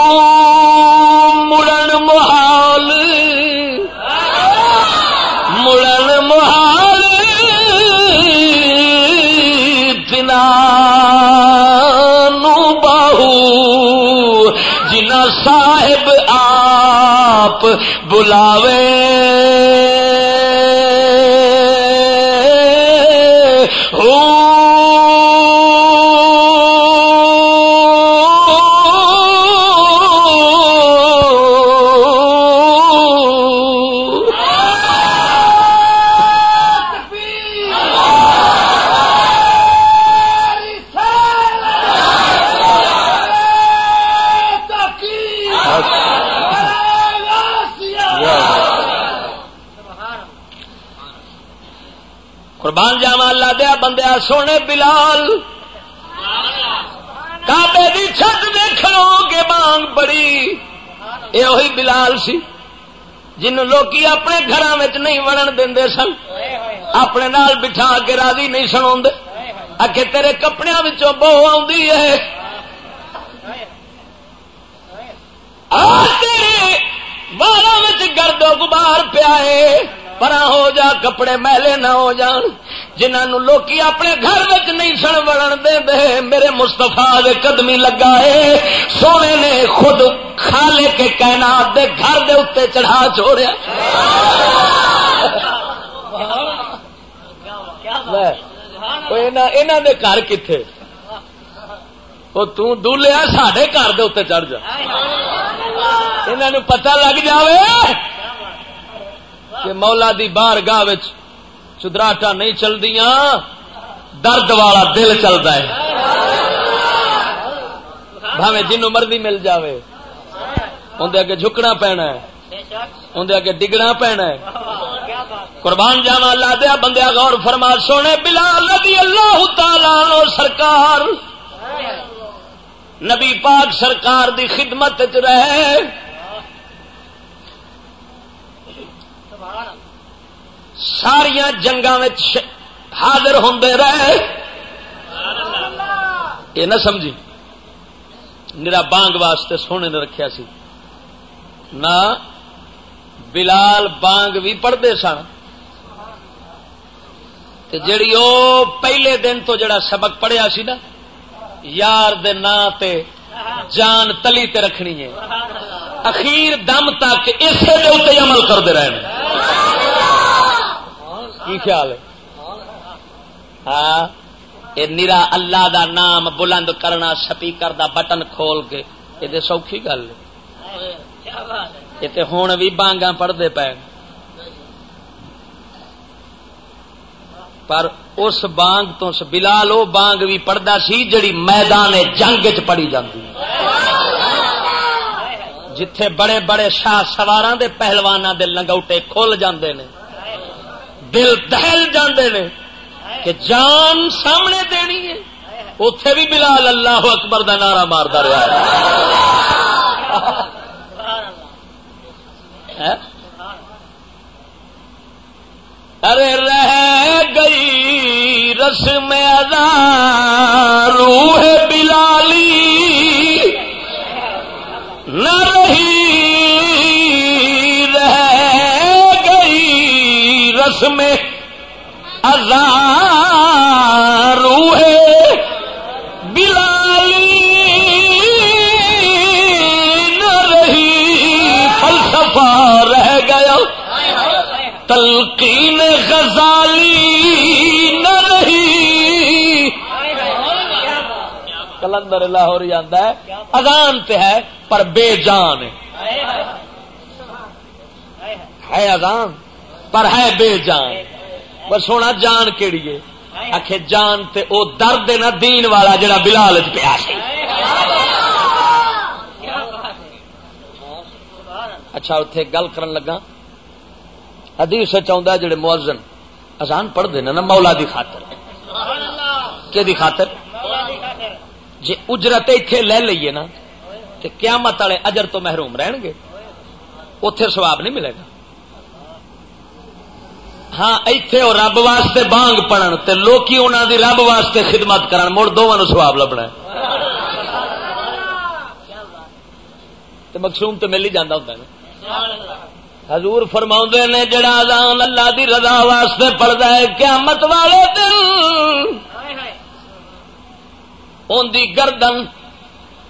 مڑن محال۔ مڑن محال۔ تنا نو باہو جنا صاحب آپ بلاوے۔ سونے بلال کابے دی چھت دیکھ لو گے مانگ بڑی۔ یہ وہی بلال سی جن لوکی اپنے گھر نہیں وڑن دے سن۔ اپنے نال بٹھا کے راضی نہیں سنا آخے تیرے کپڑے بو آئی ہے۔ آ تیرے بالوں گرد و غبار پیا ہے۔ پرا ہو جا کپڑے میلے نہ ہو جان۔ جنہوں لوکی اپنے گھر وچ نہیں سن وڑن دے دے، میرے مستفا قدمی لگا ہے سونے نے خود کھالے کے کائنات دے گھر دے اتنے چڑھا چھوڑیا۔ انہوں دے گھر کتنے وہ تولیا سڈے گھر دے اتنے چڑھ جا۔ انہوں پتہ لگ جاوے کہ مولا دی بار گاہ چدراہٹا نہیں چلدیا درد والا دل چلتا ہے۔ بھاوے جنوں مرضی مل جاوے۔ اندر اگے جھکنا پینا ہے۔ اندر اگے ڈگنا پینا ہے۔ قربان جاوا اللہ دیا بندیا غور فرما، سونے بلال رضی اللہ تعالی عنہ سرکار، نبی پاک سرکار دی خدمت چ رہے۔ ساریا جنگا حاضر ہوں رہے۔ یہ نہ سمجھی۔ نرا بانگ واسطے سونے نے رکھیا سی۔ نہ بلال بانگ بھی پڑھتے سن۔ جڑی او پہلے دن تو جڑا سبق پڑھیا سی نا، یار دے نا تے جان تلی تے رکھنی ہے۔ اخیر دم تک اسے دے عمل کرتے رہے کی خیال ہے؟ ہاں۔ نرا اللہ دا نام بلند کرنا، سپیکر دا بٹن کھول کے یہ سوکھی گل یہ ہوں بھی بانگا پڑھتے پے۔ پر اس بانگ تو بلال وہ بانگ بھی پڑھتا سی جڑی میدان جنگ چ پڑی جاتی جتھے بڑے بڑے شاہ سوار دے پہلوانا دے لنگوٹے کھل جاندے نے۔ دل دہل جاندے نے کہ جان سامنے دینی ہے۔ اتے بھی بلال اللہ اکبر کا نعرہ مارتا رہا ہے۔ ہاں؟ ارے رہ گئی رسم ادا روح بلالی۔ نہ رہی گئی رسم ادا روح بلالی نہ رہی، فلسفہ رہ گیا۔ تلقین غزالی نہ رہی۔ کلندر لاہور آتا ہے، اذان تے ہے، پر بے جان ہے اذان؟ پر ہے بے جان بس سونا جان کیڑی ہے؟ آخ جان تے او درد نہ دین والا جڑا بلال پیا اچھا اتے گل کرن لگا۔ حدیث چاہتا جڑے موزن آسان پڑھتے نا مولا دی خاطر۔ کہ دی خاطر؟ جی اجرت اتے لے لیے نا تو قیامت والے اجر تو محروم رہن گے۔ اتے سواب نہیں ملے گا۔ ہاں ایتھے وہ رب واسطے بانگ پڑھن تے لوکی انہوں دی رب واسطے خدمت کرن، مڑ دونوں سواب لبنا مقصوم تو مل ہی جانا ہوتا ہے حضور فرما نے، جڑا آزان اللہ دی رضا واسطے پڑھتا ہے، قیامت والے دن ان دی گردن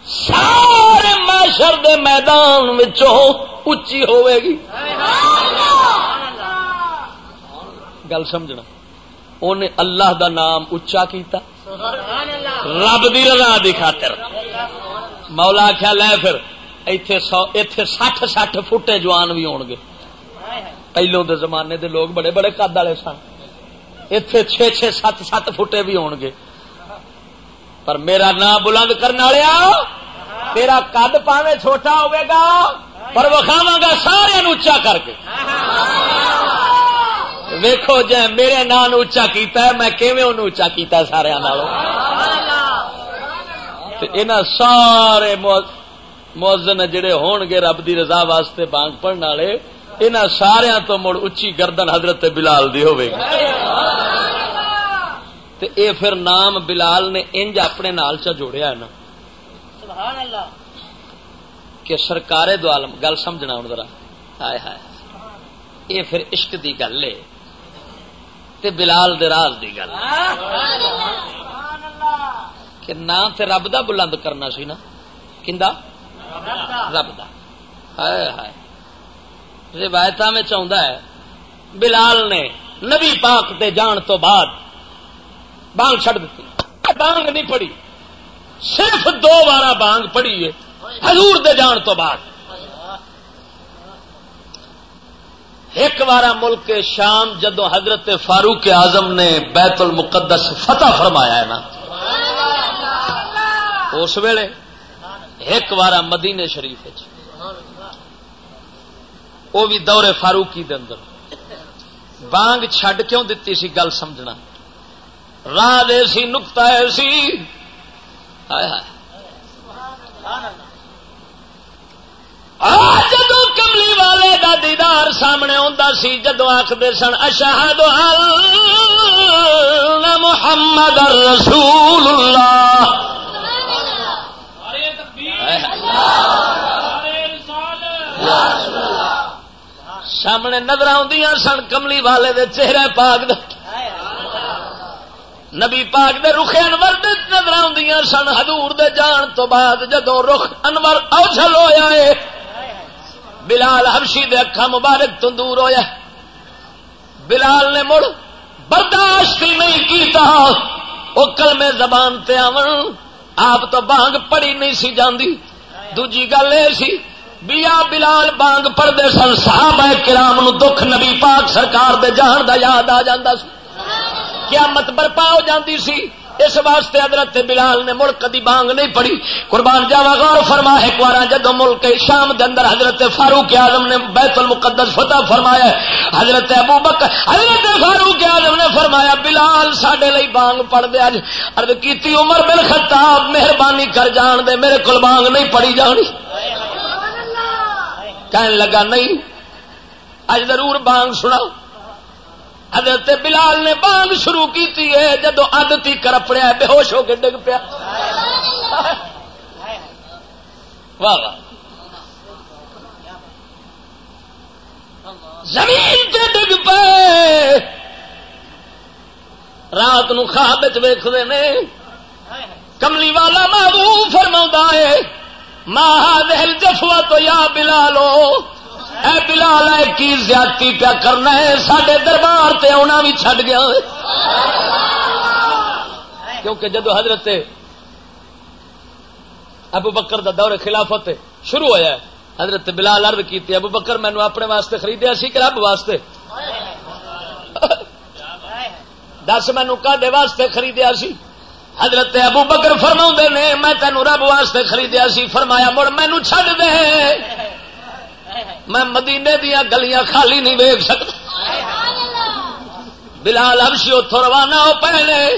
سارے معاشر دے میدان اچھی ہوے گی۔ گل سمجھنا۔ انہیں اللہ دا نام اچا کیتا۔ رب دی رضا دی خاطر۔ مولا خیال ہے پھر اتے سٹھ سٹھ فٹے جوان بھی ہون گے۔ پہلو دے زمانے دے لوگ بڑے بڑے قد والے سن۔ اتے چھ چھ سات سات فٹے بھی ہون گے۔ پر میرا نام بلند کرنے والا تیرا قد پاوے چھوٹا ہوئے گا۔ پر وکھاوا گا سارے اچا کر کے۔ ویکو جی میرے نام اچا کیتا ہے میں کیویں انہوں اچا کیتا ہے سارے نالوں؟ سارے موزن جڑے ہون گے رب دی رضا واسطے بانگ پڑھنے والے ان سارا تو مڑ اچھی گردن حضرت بلال دی ہوئے گی۔ تے اے پھر نام بلال نے انج اپنے نال چا جوڑیا ہے نا۔ سبحان اللہ کہ سرکار دو عالم گل سمجھنا ہوں ذرا۔ ہائے ہائے۔ اے پھر عشق دی گل ہے۔ تے بلال دے راز دی گل کہ نہ تے رب دا بلند کرنا سی نا۔ کندا رب دا۔ ہائے ہائے۔ روایت میں چاہتا ہے بلال نے نبی پاک دے جان تو بعد بانگ چڑ دیتی بانگ نہیں پڑی۔ صرف دو بار بانگ پڑی ہے۔ حضور دے جان تو بعد۔ ایک بار ملک شام جدو حضرت فاروق اعظم نے بیت المقدس فتح فرمایا ہے نا، اس ویلے ایک بار مدینے شریف وہ بھی دورے فاروقی دے اندر۔ بانگ چھڈ کیوں دتی سی گل سمجھنا؟ راہ دے سی نکتا ہے سی۔ جدو کملی والے دا دیدار سامنے آتا سی جدو آخر سن اشہد محمد رسول اللہ سامنے نظر آدی سن، کملی والے دے چہرے پاک دے نبی پاک دے رخ انور نظر آدی سن، حضور دے جان تو بعد جدو رخ انور اوچھل ہوا ہے بلال ہرشی دے اکھا مبارک تو دور ہویا۔ بلال نے مڑ برداشت ہی نہیں کیتا۔ وہ کلمے زبان تے آون۔ آپ تو بانگ پڑی نہیں سی جاندی۔ دوجی گل یہ سی۔ بیا بلال بانگ پڑھتے سن۔ صحابہ کرام نو دکھ نبی پاک سرکار دے جان دا یاد آ جاندہ سی۔ کیا مت برپا ہو جاندی سی۔ اس واسطے حضرت بلال نے ملک دی بانگ نہیں پڑی قربان جاوا غور فرما ایک بار جدو ملک شام دے اندر حضرت فاروق اعظم نے بیت المقدس فتح فرمایا، حضرت ابو بک حضرت فاروق اعظم نے فرمایا، بلال سڈے لی بانگ پڑ دیا ارد کی عمر بن خطاب مہربانی کر جان دے، میرے کو بانگ نہیں پڑی جانی۔ کہنے لگا، نہیں اج ضرور بانگ سنا حضرت بلال نے بانگ شروع کی ہے، جدو ادتی کرپڑیا بے ہوش ہو کے ڈگ پیا۔ واہ واہ۔ زمین سے ڈگ پے۔ رات نو خواب ویختے نے، کملی والا محبوب فرما ہے ماہ دہل جفوا تو یا بلالو اے بلال ہے کی زیادتی پیا کرنا ہے؟ سڈے دربار تے آنا بھی چھڈ گیا کیونکہ جدو حضرت ابو بکر دا دور خلافت شروع ہوا ہے، حضرت بلال ارد کی ابو بکر مینو اپنے واسطے خریدیا سی کہ رب واسطے؟ دس مینو کڈے واسطے خریدیا سی؟ حضرت ابو بکر فرما نے، میں تینوں رب واسطے خریدیا سی۔ فرمایا، مڑ مینو چھڈ دے۔ میں مدینے دیا گلیاں خالی نہیں ویگ سکتا۔ بلال ابشی اتو روانہ ہو پہلے۔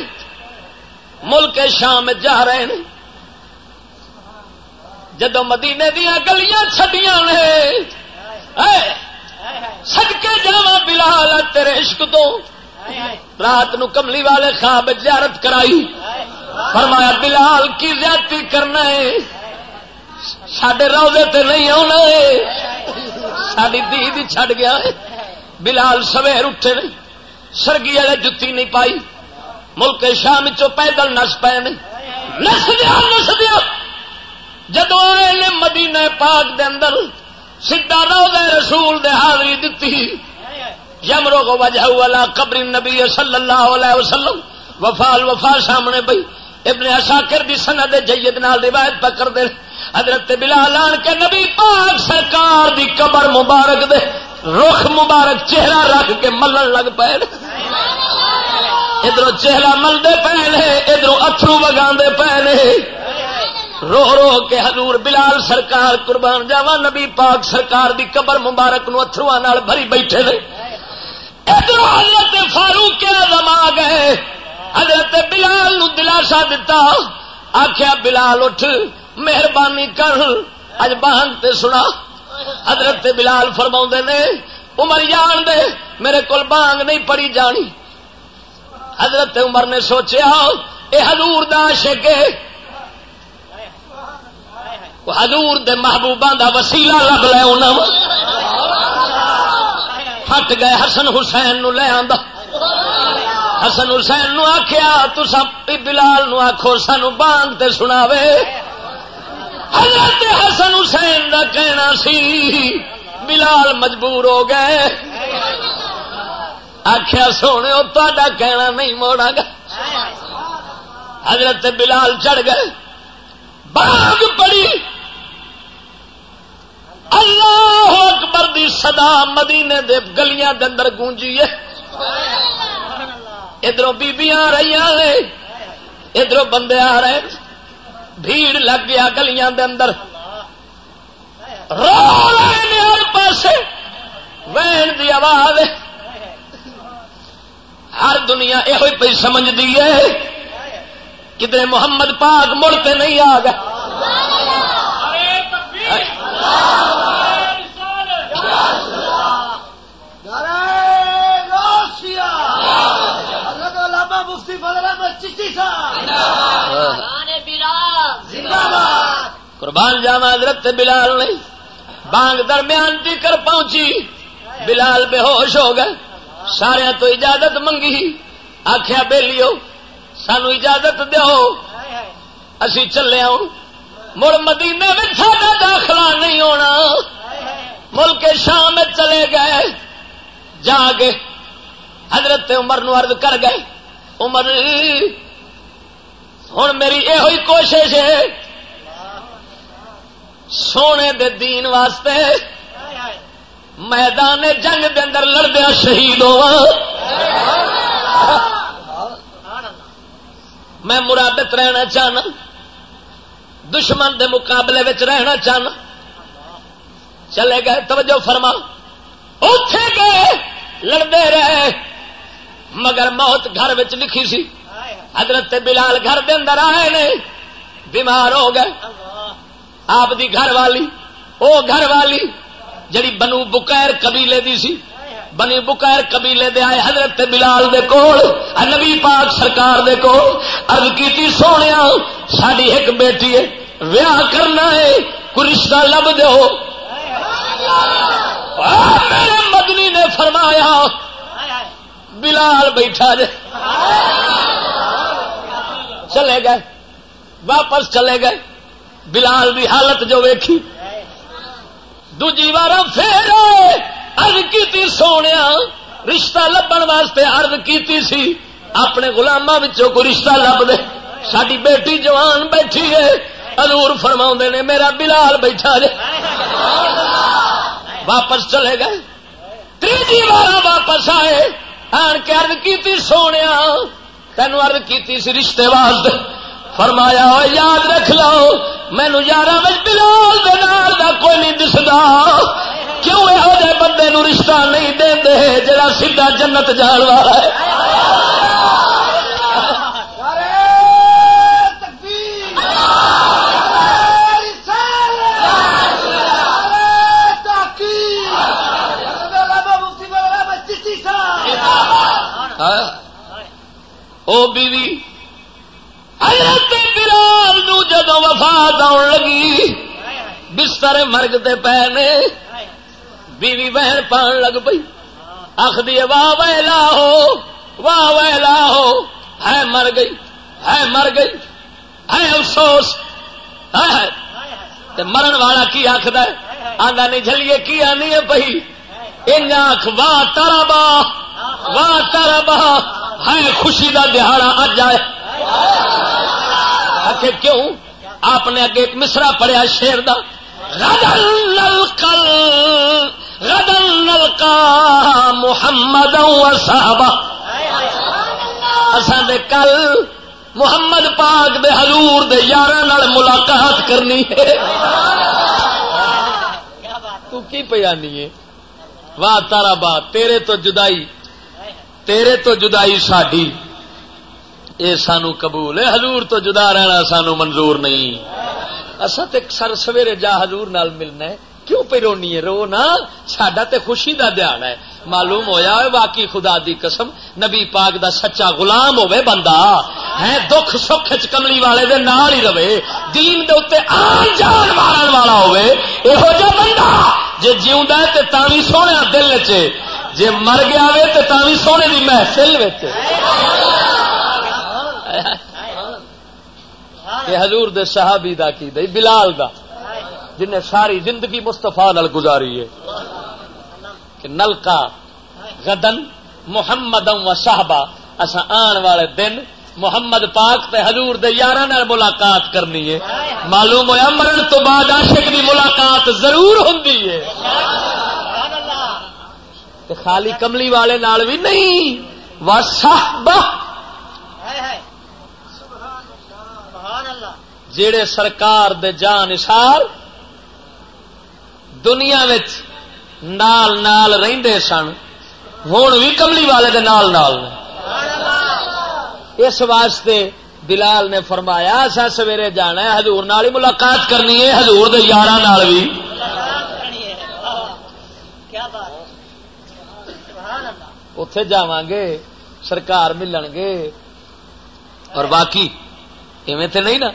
ملک شام جا رہے ہیں۔ جدو مدینے دیا گلیاں چھڈیاں نے سڑکے جا بلال تیرے عشق تو رات نو کملی والے خواب زیارت کرائی۔ فرمایا، بلال کی زیادتی کرنا ہے۔ سڈے روزے تے نہیں آنا ساری دید چھڈ گیا بلال سویر اٹھے نہیں سرگی والے جتی نہیں پائی ملک شام چو پیدل نس پے نس دیا نس دیا جدو آئے نے مدینے پاک دے اندر سیدا روزے رسول دے حاضری دتی یمرو کو وجہ والا قبر نبی صلی اللہ علیہ وسلم وفال وفا سامنے بئی ابن اشاکر دی سند جید نال روایت پکڑ دے حضرت بلال آن کے نبی پاک سرکار دی قبر مبارک دے رخ مبارک چہرہ رکھ کے ملن لگ پے ادھر چہرہ ملتے پے ادھر اترو وگا پے رو رو کے حضور بلال سرکار قربان جاوا نبی پاک سرکار دی قبر مبارک نو اتروا بھری بیٹھے نے۔ ادھر حضرت فاروق کے آ گئے۔ حضرت بلال نو دلاسا دتا آخیا بلال اٹھ مہربانی کر، اج بہن تے سنا۔ حضرت بلال فرما نے، عمر جان دے، میرے کو بانگ نہیں پڑی جانی۔ حضرت عمر نے سوچیا یہ ہزور دے ہزور دے محبوبہ دا وسیلہ لگ لے انہوں ہٹ گئے حسن حسین نو لے آندا۔ حسن حسین نو آخیا تو بلال نو آخو سانو بانگ تے سناوے۔ حضرت حسن حسین کا کہنا سی، بلال مجبور ہو گئے۔ آخیا سونے تا کہنا نہیں موڑا گا۔ حضرت بلال چڑھ گئے۔ باغ پڑی۔ اللہ اکبر دی صدا مدینے دے گلیاں دے اندر گونجی ہے۔ ادھر بیبیاں آ رہی ہیں۔ ادھر بندے آ رہے بھیڑ لگ گیا گلیاں دے اندر۔ ہر پاسے۔ وین دی آواز ہر دنیا یہ پی سمجھتی ہے۔ کدھر محمد پاک مڑتے نہیں آ گیا۔ مفتی قربان جاوا حضرت بلال نہیں۔ بانگ درمیان کر پہنچی۔ بلال بے ہوش ہو گئے۔ سارا تو اجازت منگی۔ آخیا بے لیو سانو اجازت دو اسی چلے آؤ مڑ مدینے میں سارا داخلہ نہیں ہونا۔ ملک شام میں چلے گئے۔ جا کے حضرت عمر نو عرض کر گئے۔ عمر ہوں میری یہ کوشش ہے۔ سونے دے دین واسطے میدان جنگ دے اندر لڑدیا شہید ہوا میں مرادت رہنا چاہنا۔ دشمن دے مقابلے وچ رہنا چاہنا۔ چلے گئے، توجہ فرما۔ اتے گئے لڑتے رہے۔ مگر موت گھر لکھی سی۔ حضرت بلال گھر دے اندر آئے نے، بیمار ہو گئے۔ آپ دی گھر والی او گھر والی جڑی بنو بکیر قبیلے دی سی۔ بنی بکیر قبیلے دے آئے حضرت بلال دے کول نبی پاک سرکار دے کول۔ ارد کی سونے ساری ایک بیٹی ہے، ویاہ کرنا ہے، کوئی رشتہ لب دو۔ میرے مدنی نے فرمایا، بلال بیٹھا جے۔ چلے گئے، واپس چلے گئے۔ بلال دی حالت جو ویکھی۔ دوجی بار پھر ارد کی سونے رشتہ لبن واسطے ارد کی سی، اپنے گلاموں کوئی رشتہ لب دے۔ ساری بیٹی جوان بیٹھی ہے ادور فرما نے، میرا بلال بیٹھا جائے۔ واپس چلے گئے۔ تیجی بار واپس آئے، آن کے ارد کی سونے تین ارد کی سی رشتے واسطے۔ فرمایا یاد رکھ لو، مینو یار بلال دال کا کوئی نہیں دستا کیوں یہ بندے نو رشتہ نہیں دے جا سیدھا جنت جان والا ہے؟ ہاں۔ او بیوی، حضرت بلال نو جدو وفات آن لگی، بستر مرگ دے پے نے بیوی بہن پان لگ پئی۔ آخری واہ ویلا ہو، واہ ویلا ہو، ہے مر گئی، ہے مر گئی، ہے افسوس، ہے مرن والا کی آخد آدھا نہیں جلیے کی آنی ہے پی آخ واہ تارا باہ واہ تارا باہ ہے خوشی کا دہاڑا اج آئے۔ آخر کیوں؟ آپ نے اگے ایک مصرا پڑھیا شیر دا۔ ردل نلکل ردل نلکا محمد صحابہ۔ اصل کل محمد پاک دے حضور دے یار ملاقات کرنی ہے۔ تو کی پیانی ہے؟ واہ تارا با، تیرے تو جدائی، تیرے تو جدائی ساڈی اے سانو قبول ہے، حضور تو جدا رہنا سانو منظور نہیں۔ اصا تو سر سویرے جا حضور نال ملنا ہے۔ کیوں پہ رونی ہے؟ رو نا سڈا تے خوشی دا دیہڑ ہے۔ معلوم ہویا ہے واقعی خدا دی قسم، نبی پاک دا سچا غلام ہوے بندہ۔ ہے دکھ سکھ چ کملی والے دے نال ہی رہے۔ دین دے اتنے آن جان مارن والا ہوے یہو جہ بندہ، جے جیوندا ہے تے تاوی سونے دل چ جی مر گیا وے تو تھی سونے کی محفل وچ۔ یہ حضور دے صحابی دا کی دے؟ بلال دا۔ جن ساری زندگی مستفا نل گزاری ہے، کہ نلکا غدن محمد و صحابہ اصا آن والے دن محمد پاک تے حضور دے یار ملاقات کرنی ہے۔ معلوم ہوا مرن تو بعد عاشق دی ملاقات ضرور ہوں خالی کملی والے نال بھی نہیں۔ جڑے سرکار دے جان اشار دنیا نال نال رہندے سن ہوں بھی کملی والے دے نال نال۔ اس واسطے بلال نے فرمایا سا سویرے جانا ہے ہزور نال ہی ملاقات کرنی ہے ہزور دے یار بھی اتے جا گے، سرکار ملن گے۔ اور باقی ایویں تے نہیں نا؟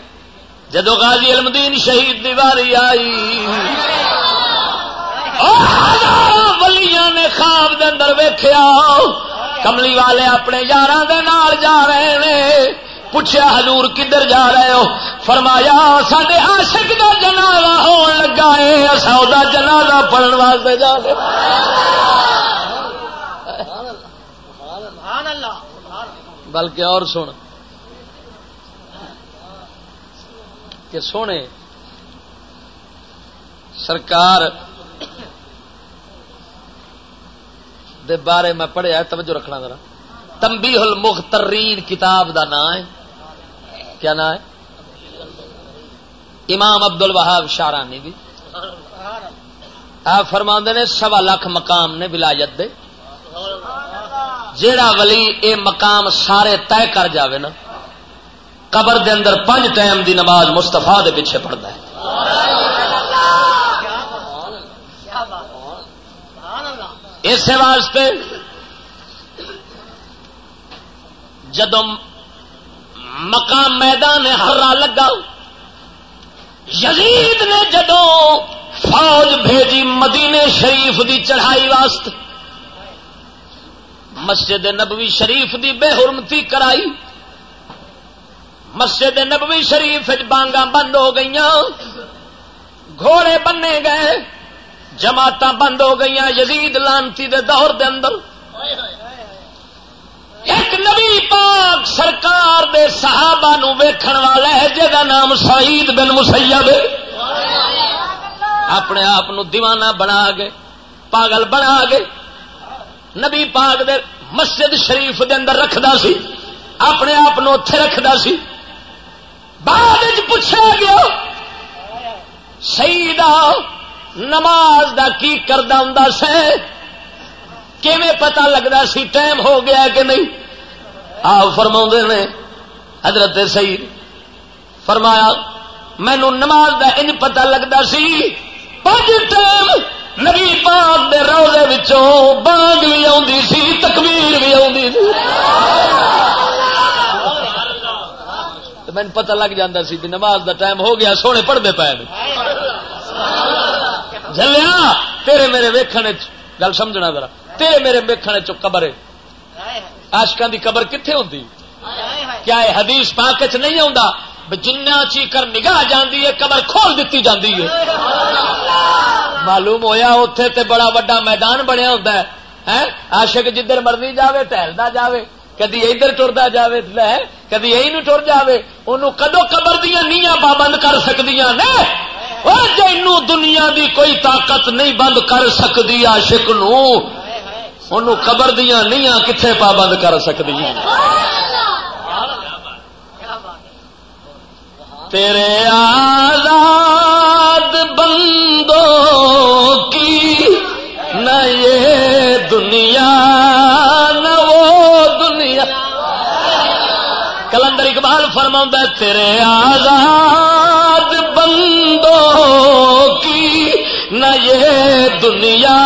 جدو غازی علمدین شہید دیواری آئی بیبیاں نے خواب دے اندر ویخیا کملی والے اپنے یار جا رہے ہیں پوچھا حضور کدھر جا رہے ہو؟ فرمایا سڈے آشک کا جنازہ ہون لگا ہے اصا جنازہ پڑھن واسطے جا رہے بلکہ اور سن۔ کہ سونے، سرکار دے بارے میں پڑھیا توجہ رکھنا ذرا۔ تمبی المخترین کتاب دا نام ہے۔ کیا نام ہے؟ امام عبد الوہاب شارانی بھی آپ فرما نے سوا لاکھ مقام نے ولایت دے۔ جیڑا ولی اے مقام سارے طے کر جاوے نا، قبر دے اندر پانچ ٹائم دی نماز مستفا دے پیچھے پڑتا ہے۔ اس واسطے جدو مقام میدان ہرا لگا، یزید نے جدو فوج بھیجی مدینے شریف دی چڑھائی واسطے، مسجد نبوی شریف دی بے حرمتی کرائی، مسجد نبوی شریف بانگا بند ہو گئی گھوڑے بننے گئے جماعت بند ہو گئی یزید لانتی دے دور دے اندر۔ ایک نبی پاک سرکار دے صحابہ نو ویکھن والا ہے جہاں نام سعید بن مسیب اپنے آپ دیوانہ بنا گے پاگل بنا گے نبی پاک دے مسجد شریف دے اندر رکھدا سی، اپنے آپ اتے رکھدا سی۔ بعد پوچھا گیا سی نماز دا کی کردہ ہوں سے کیویں پتا لگتا سی ٹائم ہو گیا کہ نہیں؟ آپ فرما نے، حضرت سی فرمایا مینو نماز دا ان پتا لگتا سی پانچ ٹائم نبی پاک دے روزے وچوں بانگ بھی آتی سی، تکبیر بھی آتی سی۔ مین پتا لگ جاتا سی بھی نماز دا ٹائم ہو گیا، سونے پڑھتے پے جلیا؟ تیرے میرے ویکھنے گل سمجھنا ذرا۔ تیرے میرے ویکھنے چ قبر آشکا دی قبر کتنے ہوتی کیا یہ حدیث پاک چ نہیں آتا جنا چی کر نگاہ جاندی ہے، قبر کھول دیتی جاندی ہے۔ معلوم ہویا اتے تے بڑا وڈا میدان بنیا ہوتا ہے۔ آشک جدھر مرضی جاوے ٹہلتا جاوے۔ کدی ادھر ٹرتا جائے کدی یہی نو ٹر جائے انہوں کدو قبر دیا نیاں پابند کر سکتی نے۔ جنو دنیا دی کوئی طاقت نہیں بند کر سکتی آشک نو قبر دیا نیاں کتنے پابند کر سکتی تیرے آزاد بندوں کی نہ یہ دنیا کلندر اقبال فرما تیرے آزاد کی نہ یہ دنیا،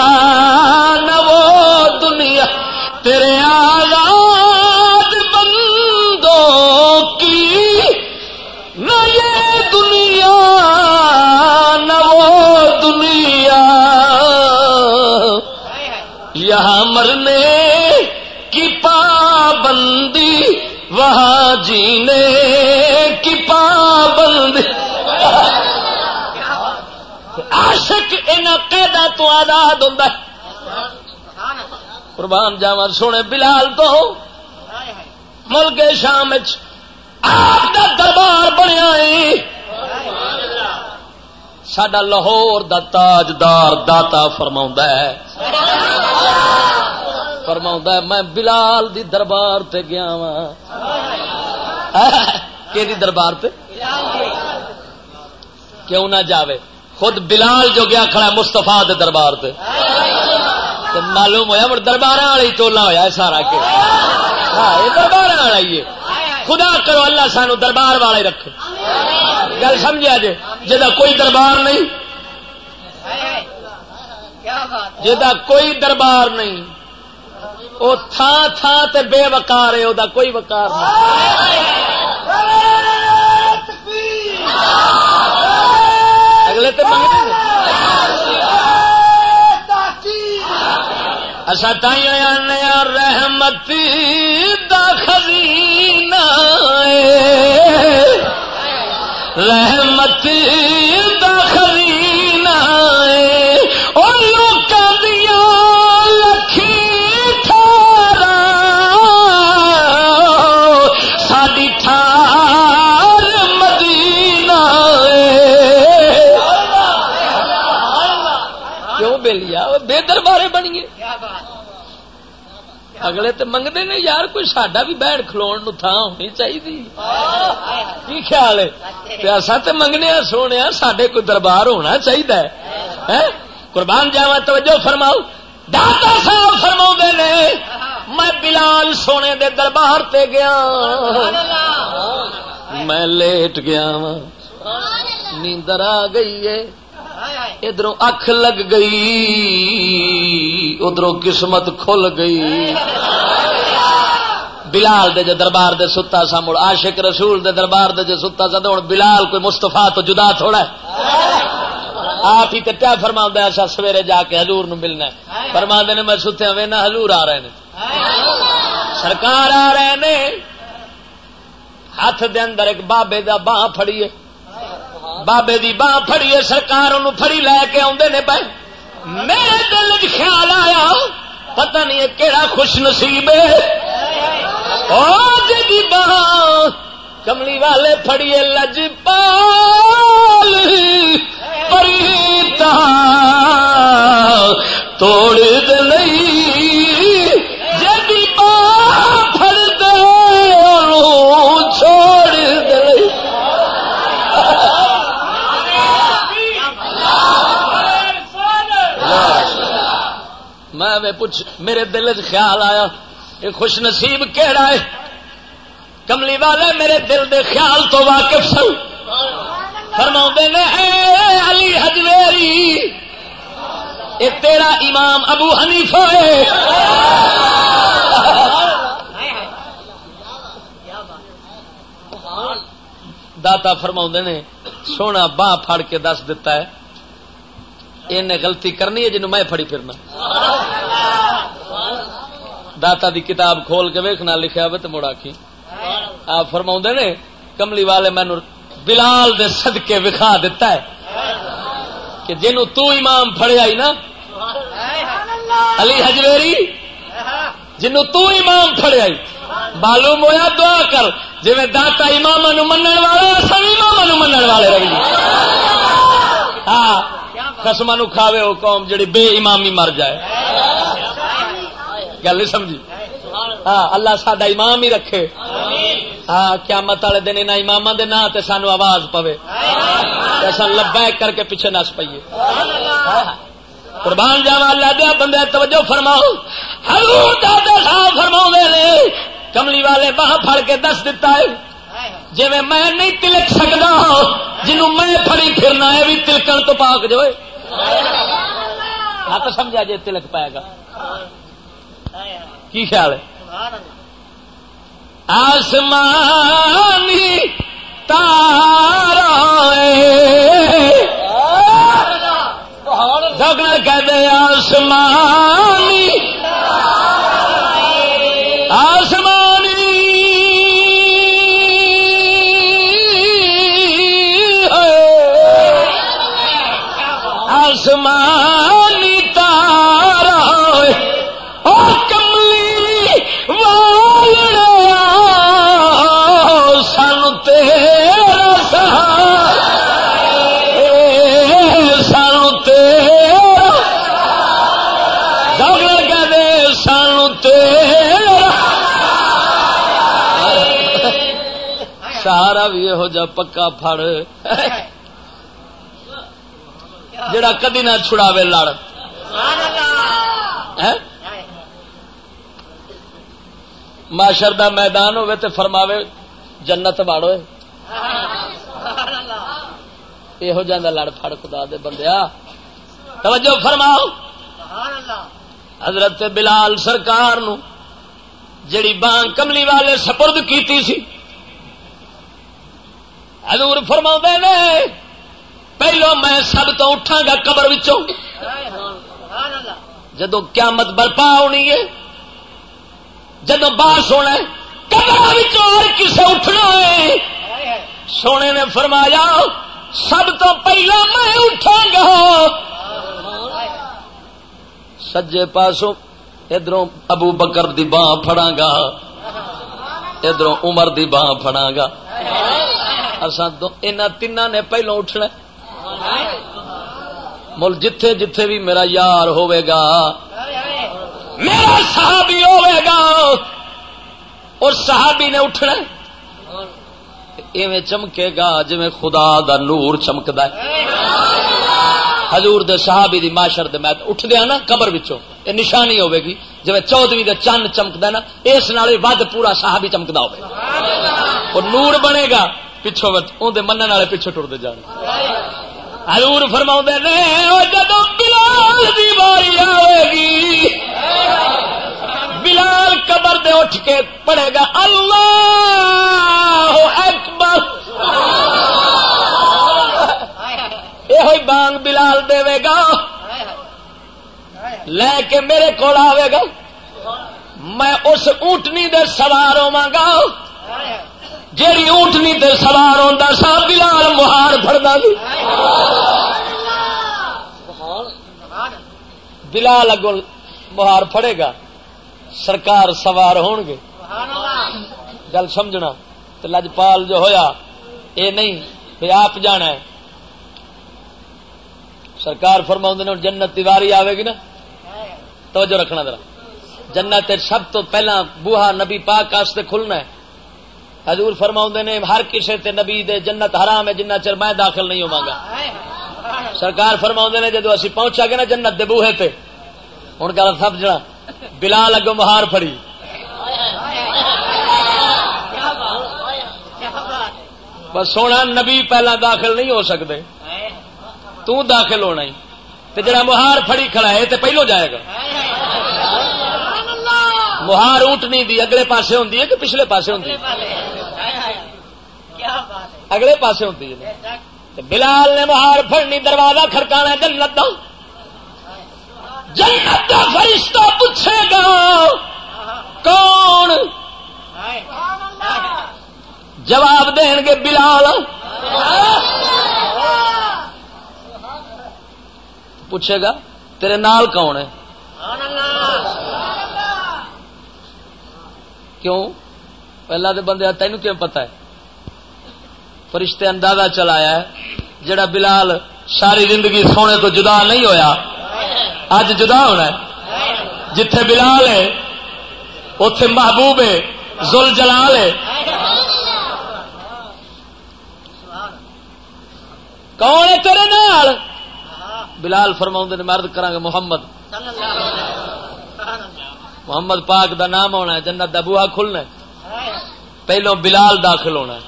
نہ وہ دنیا۔ تیرے آزاد بندوں کی نہ یہ دنیا، نہ وہ دنیا۔ یہاں مرنے کی پابندی، وہاں جینے عاشق قیدا تو آزاد ہوں قربان جاوا سونے بلال تو۔ ملک شام آپ کا دربار بنیا سڈا لاہور دا تاجدار داتا فرما ہے۔ فرما میں بلال دی دربار تے گیا وا کہ دربار تے؟ کیوں نہ جاوے؟ خود بلال جو گیا کھڑا مستفا دربار تے۔ تو معلوم ہوا مر دربار والا ہی ٹولا ہوا سارا کے۔ ہاں یہ دربار والا ہی خدا کرو اللہ سانو دربار والے رکھ گل سمجھا جی جا کوئی دربار نہیں جا کوئی دربار نہیں وہ تھان تھان تے بے وکار ہے وہ کوئی وکار نہیں۔ اگلے تو اصا ایسا تھی نیا رحمتی دا خزینہ رحمتی اگلے تو منگتے نے یار کوئی ساڈا بھی بیٹھ کھلو تھان ہونی چاہیے کی خیال ہے اصا تو منگنے سونے سڈے کوئی دربار ہونا چاہیے قربان جاوا توجہ فرماؤ داتا صاحب فرما نے میں بلال سونے دے دربار تے گیا میں لیٹ گیا نیندر آ گئی ہے ادھر اکھ لگ گئی ادھر قسمت کھل گئی۔ بلال دے جو دربار دے ستا سا مڑ، عاشق رسول دے دربار دے جو ستا سا ہوں بلال کوئی مستفا تو جدا تھوڑا آپ ہی کٹیا فرما ایسا سویرے جا کے ہزور نو ملنا فرما نے، میں ستیا وے نہ ہزور آ رہے ہیں سرکار آ رہے نے۔ ہاتھ دے اندر ایک بابے دا باہ فڑیے بابے دی باہ فڑیے سرکار ان فڑی لے کے آدھے نے پہ میرے دل خیال آیا، پتہ نہیں کہڑا خوش نصیب جی باہ کملی والے فڑیے لج پال، پریتا توڑ دے میں پوچھ، میرے دل چ خیال آیا یہ خوش نصیب کہڑا ہے؟ کملی والے، میرے دل دے خیال تو واقف سن۔ فرما نے علی ہجویری یہ تیرا امام ابو حنیف ہے۔ داتا فرما نے، سونا باہ پھڑ کے دس دتا ہے۔ ان غلطی کرنی ہے جنوب میں فڑی پھرنا۔ داتا دی کتاب کھول کے ویکنا لکھا ہو تو مڑا کی آپ فرما نے، کملی والے مینو بلال دے صدقے وکھا دیتا ہے۔ کہ جنو تو امام فڑیا ہی نا، علی ہجویری جنو تو امام فڑیا ہی، معلوم ہوا دعا کر جی داتا امام نو من والا سب امام من والے رہی۔ ہاں۔ خسما نو کھاوے وہ قوم جڑی بے امامی مر جائے۔ گل نہیں سمجھی؟ ہاں اللہ سڈا امام ہی رکھے۔ ہاں قیامت والے دن ان امام دے نا تے سانو آواز پوے۔ ایسا لبیک کر کے پیچھے نس پیے قربان جاوا اللہ دیا بندے توجہ فرماؤ۔ حضور دادا صاحب فرما نے کملی والے باہ پھڑ کے دس دتا ہے۔ جی میں نہیں تلک سکتا جنوں میں پھڑی پھرنا ہے بھی تلکن تو پاک جو ہاں تو سمجھا جی تلک پائے گا۔ کی خیال ہے؟ آسمانی تارا سگن کہتے آسمانی یہو جا پکا پھڑ جڑا کدی نہ چھڑاوے لڑ معاشر دا میدان ہوے تے فرماوے جنت باڑو یہو جانا لڑ پھڑ خدا دے بندیا توجہ فرماؤ حضرت بلال سرکار نو جڑی بان کملی والے سپرد کیتی سی حضور فرما نے، پہلو میں سب تو اٹھا گا قبر وچوں۔ جدو قیامت برپا ہونی ہے جدو باس ہونا ہے کمرہ کسے اٹھنا ہے۔ سونے نے فرمایا، سب تو پہلا میں اٹھا گا۔ سجے پاسوں ادھر ابو بکر دی بان فڑا گا ادھر عمر دی بان فڑا گا۔ ان تین نے پہلو اٹھنا مل جتھے جتھے بھی میرا یار ہوئے گا، میرا صحابی ہوئے گا، اور صحابی نے اٹھنا ایویں چمکے گا جی خدا دا نور چمکدا ہے۔ حضور دے صحابی دی معاشر دے میں اٹھ دیا نا قبر وچوں، یہ نشانی ہوے گی۔ جی چودویں دے چند چمکدا نا، اس نال ود پورا صحابی چمکدا ہوے اور نور بنے گا۔ پچھوں اون دے والے پیچھے ٹرتے جان حضور فرماؤں نے جدو بلال دی باری آئے گی بلال قبر دے اٹھ کے پڑے گا اللہ اکبر یہ بانگ بلال دے گا لے کے میرے کو آئے گا میں اس اونٹنی دے سوار ہوا گا جیڑی اونٹنی دے سوار ہوتا سا بلال مہار فردا بلال اگو مہار پڑے گا، سرکار سوار ہون گے۔ گل سمجھنا تو لجپال جو ہویا، اے نہیں بھی آپ جانا ہے۔ سرکار فرما نے، جنت دیواری آئے گی نا؟ توجہ رکھنا ذرا۔ جنت سب تو پہلا بوہا نبی پاک واسطے کھلنا ہے۔ حضور فرما نے، ہر کسی تے نبی دے جنت حرام ہے، جنہ چر میں داخل نہیں ہوا گا سرکار فرما نے، جدو اسی پہنچا گے نا جنت دے بوہے تے ہوں گل سمجھنا بلال اگو مہار فڑی بس سونا، نبی پہلا داخل نہیں ہو سکتے تو داخل ہونا ہی۔ جڑا مہار فڑی کھڑا ہے تو پہلو جائے گا۔ مہار اونٹنی دی اگلے پاسے ہوں کہ پچھلے پاسے ہوں اگلے پاسے ہوں بلال نے مہار فڑنی دروازہ کھڑکانا جنت دا جنت کا فرشتہ پوچھے گا کون؟ جواب دین گے بلال۔ پوچھے گا تیرے نال کون ہے؟ کیوں؟ پہلا تو بندے تین کیوں پتا ہے؟ فرشتے اندازہ چلایا ہے، جڑا بلال ساری زندگی سونے تو جدا نہیں ہویا اج جدا ہونا ہے۔ جتھے بلال ہے اتے محبوب ہے زل جلال ہے۔ کون ہے تیرے نال؟ بلال فرما نے مرد کرا گے محمد۔ محمد پاک دا نام ہونا ہے، جنت دا بوہا کھلنا ہے۔ پہلو بلال داخل ہونا ہے۔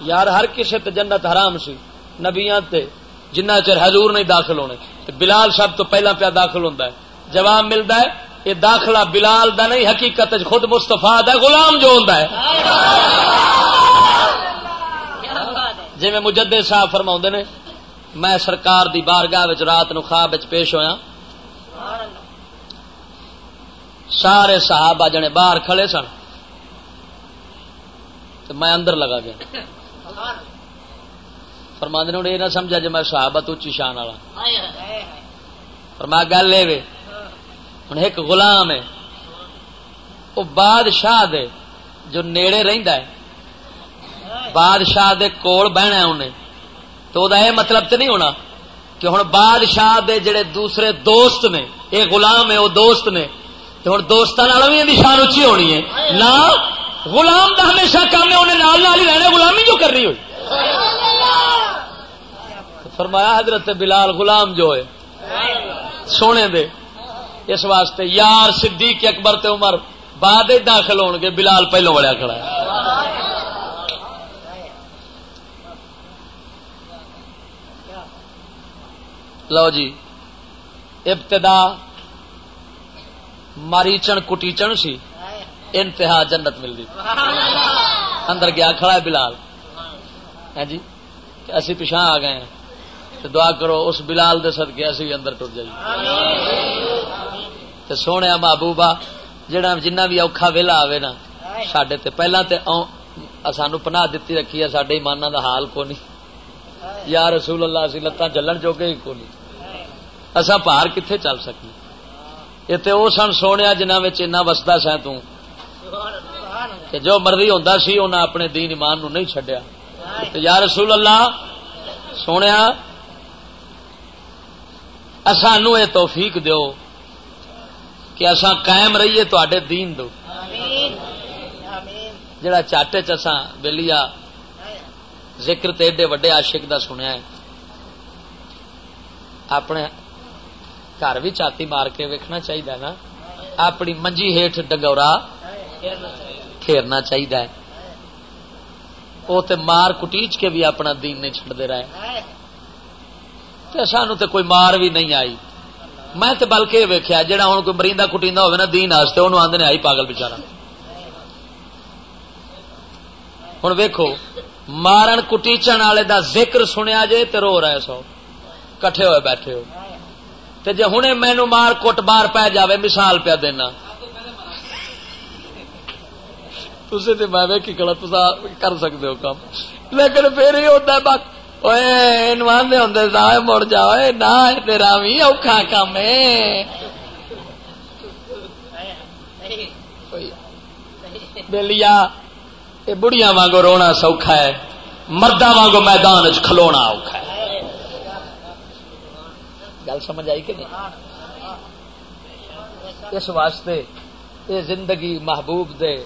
یار، ہر کسی تے جنت حرام سی۔ نبیاں تے جنہ چر حضور نہیں داخل ہونے۔ بلال سب تو پہلا پیا داخل ہوتا ہے۔ جواب ملتا ہے، یہ داخلہ بلال دا نہیں، حقیقت خود مستفا غلام جو ہوتا ہے۔ جی میں مجدے صاحب فرما نے، میں سرکار دی بارگاہ رات نو خواب پیش ہویا۔ سارے صحابہ جنے باہر کھڑے سن تو میں اندر لگا گیا۔ فرما نے یہ نہ سمجھا جی میں صحابت اچھی شان والا۔ فرما گل یہ ہوں ایک غلام ہے۔ وہ بادشاہ دے جو نیڑے رہندا ہے، بادشاہ دے کول بہنا انہیں۔ تو یہ مطلب تو نہیں ہونا کہ ہوں بادشاہ دے جڑے دوسرے دوست نے، یہ غلام ہے، وہ دوست نے تو ہوں دوستوں بھی شان اچھی ہونی ہے۔ نہ، غلام کا ہمیشہ کام ہے انہیں نال نال ہی رہنا غلامی جو کرنی ہوئی۔ فرمایا، حضرت بلال غلام جو ہے، سونے دے، اس واسطے یار صدیق اکبر تے عمر بعد داخل ہون گے۔ بلال پہلو بڑا کھڑا ہے۔ لو جی ابتدا ماریچن، کٹیچن سی، انتہا جنت مل گئی۔ اندر گیا، کھڑا ہے بلال۔ ہے جی اسی پچھا آ گئے ہیں۔ تو دعا کرو، اس بلال دے سد کے اسی اندر ٹر جائیے۔ تے سونے محبوبہ، جڑا جنہ بھی اوکھا ویلا آوے نا سڈے تے پہلا تے سانو پناہ دیتی رکھی ہے سڈے ایمانہ دا حال کو نہیں یا رسول اللہ، اسی لتاں چلن جوگے ہی کو نہیں اصا پار کتنے چل سکی یہ تو وہ سن سونے جنہ وستا سا کہ جو مرضی ہوں سی انہیں اپنے دین ایمان نو نہیں چڈیا یا رسول اللہ سونے سانو یہ توفیق دیو کہ اصا قائم رہیے تے دین دو۔ جڑا چاٹے چسا بلیا ذکر تے ایڈے وڈے عاشق دا سنیا ہے اپنے گھر بھی چاتی مار کے ویکنا چاہیے نا اپنی منجی ہیٹ ڈگورا کھیرنا چاہیے وہ تے مار کٹیچ کے بھی اپنا دین نہیں چڑھتے رہے سانو تے کوئی مار بھی نہیں آئی میں تے بلکہ ویکیا جہاں ہوں کوئی مریندہ کٹینا ہوگا نا دین واسطے انہوں آدھے آئی پاگل بچارا ہوں ویکو مارن کٹیچن والے دا ذکر سنیا جے تے رو رہے سو کٹھے ہوئے بیٹھے ہو تے جے ہنے مینو مار کٹ بار پی جاوے، مثال پیا دینا۔ تھی تو میں ویکھی کلا تو کر سکتے ہو کام لیکن پھر ہی ہوتا ہے بات آدھے ہوں مڑ جاؤ نہ تیرا بھی اوکھا کام ہے۔ بلیا یہ بڑھیا وانگو رونا سوکھا ہے مردہ وانگو میدان کھلونا اوکھا ہے۔ گل سمجھ آئی کہ نہیں؟ اس واسطے یہ زندگی محبوب دے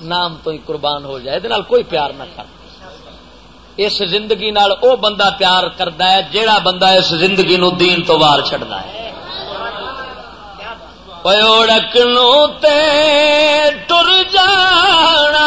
نام تو ہی قربان ہو جائے یہ کوئی پیار نہ کر۔ اس زندگی نال او بندہ پیار کرتا ہے جیڑا بندہ اس زندگی نو دین تو وار چڑھتا ہے۔ پیوڑک نو تے ٹر جانا۔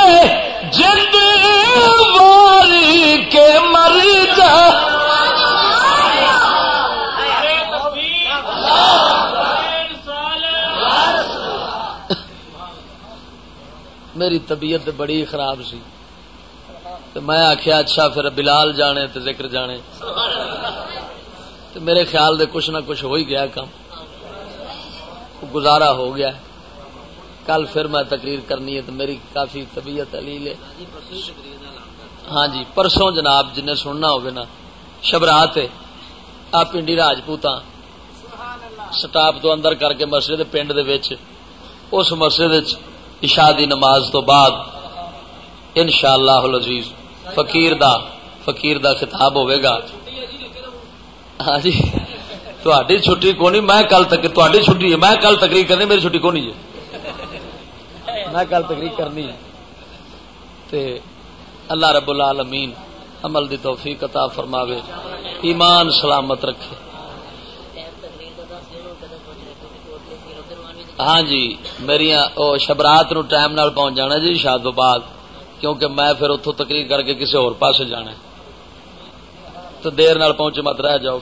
میری طبیعت بڑی خراب سی۔ تو میں آخیا اچھا پھر بلال جانے تو ذکر جانے۔ تو میرے خیال دے کچھ نہ کچھ ہو ہی گیا کام۔ گزارا ہو گیا۔ کل پھر میں تقریر کرنی ہے تو میری کافی طبیعت علیل ہے۔ ہاں جی پرسوں جناب جنہیں سننا ہوگا نا، شبرات آ پنڈی راجپوت سٹاپ تو اندر کر کے مسجد پنڈ دے اس مسجد عشاء دی نماز تو بعد ان شاء اللہ عزیز فقیر دا فقیر دا خطاب ہوئے گا۔ ہاں جی تھی چھٹی کو نہیں میں کل تک تھی چھٹی ہے۔ میں کل تقریر کرنی میری چھٹی کو نہیں ہے؟ میں کل تقریر کرنی ہے۔ تے اللہ رب العالمین عمل دی توفیق عطا فرماوے۔ ایمان سلامت رکھے۔ ہاں جی میری شبرات نو ٹائم نال پہنچ جانا جی شاد بعد، کیونکہ میں پھر اتوں تقریر کر کے کسی اور پاس جانا تو دیر نال پہنچے مت رہ جاؤ۔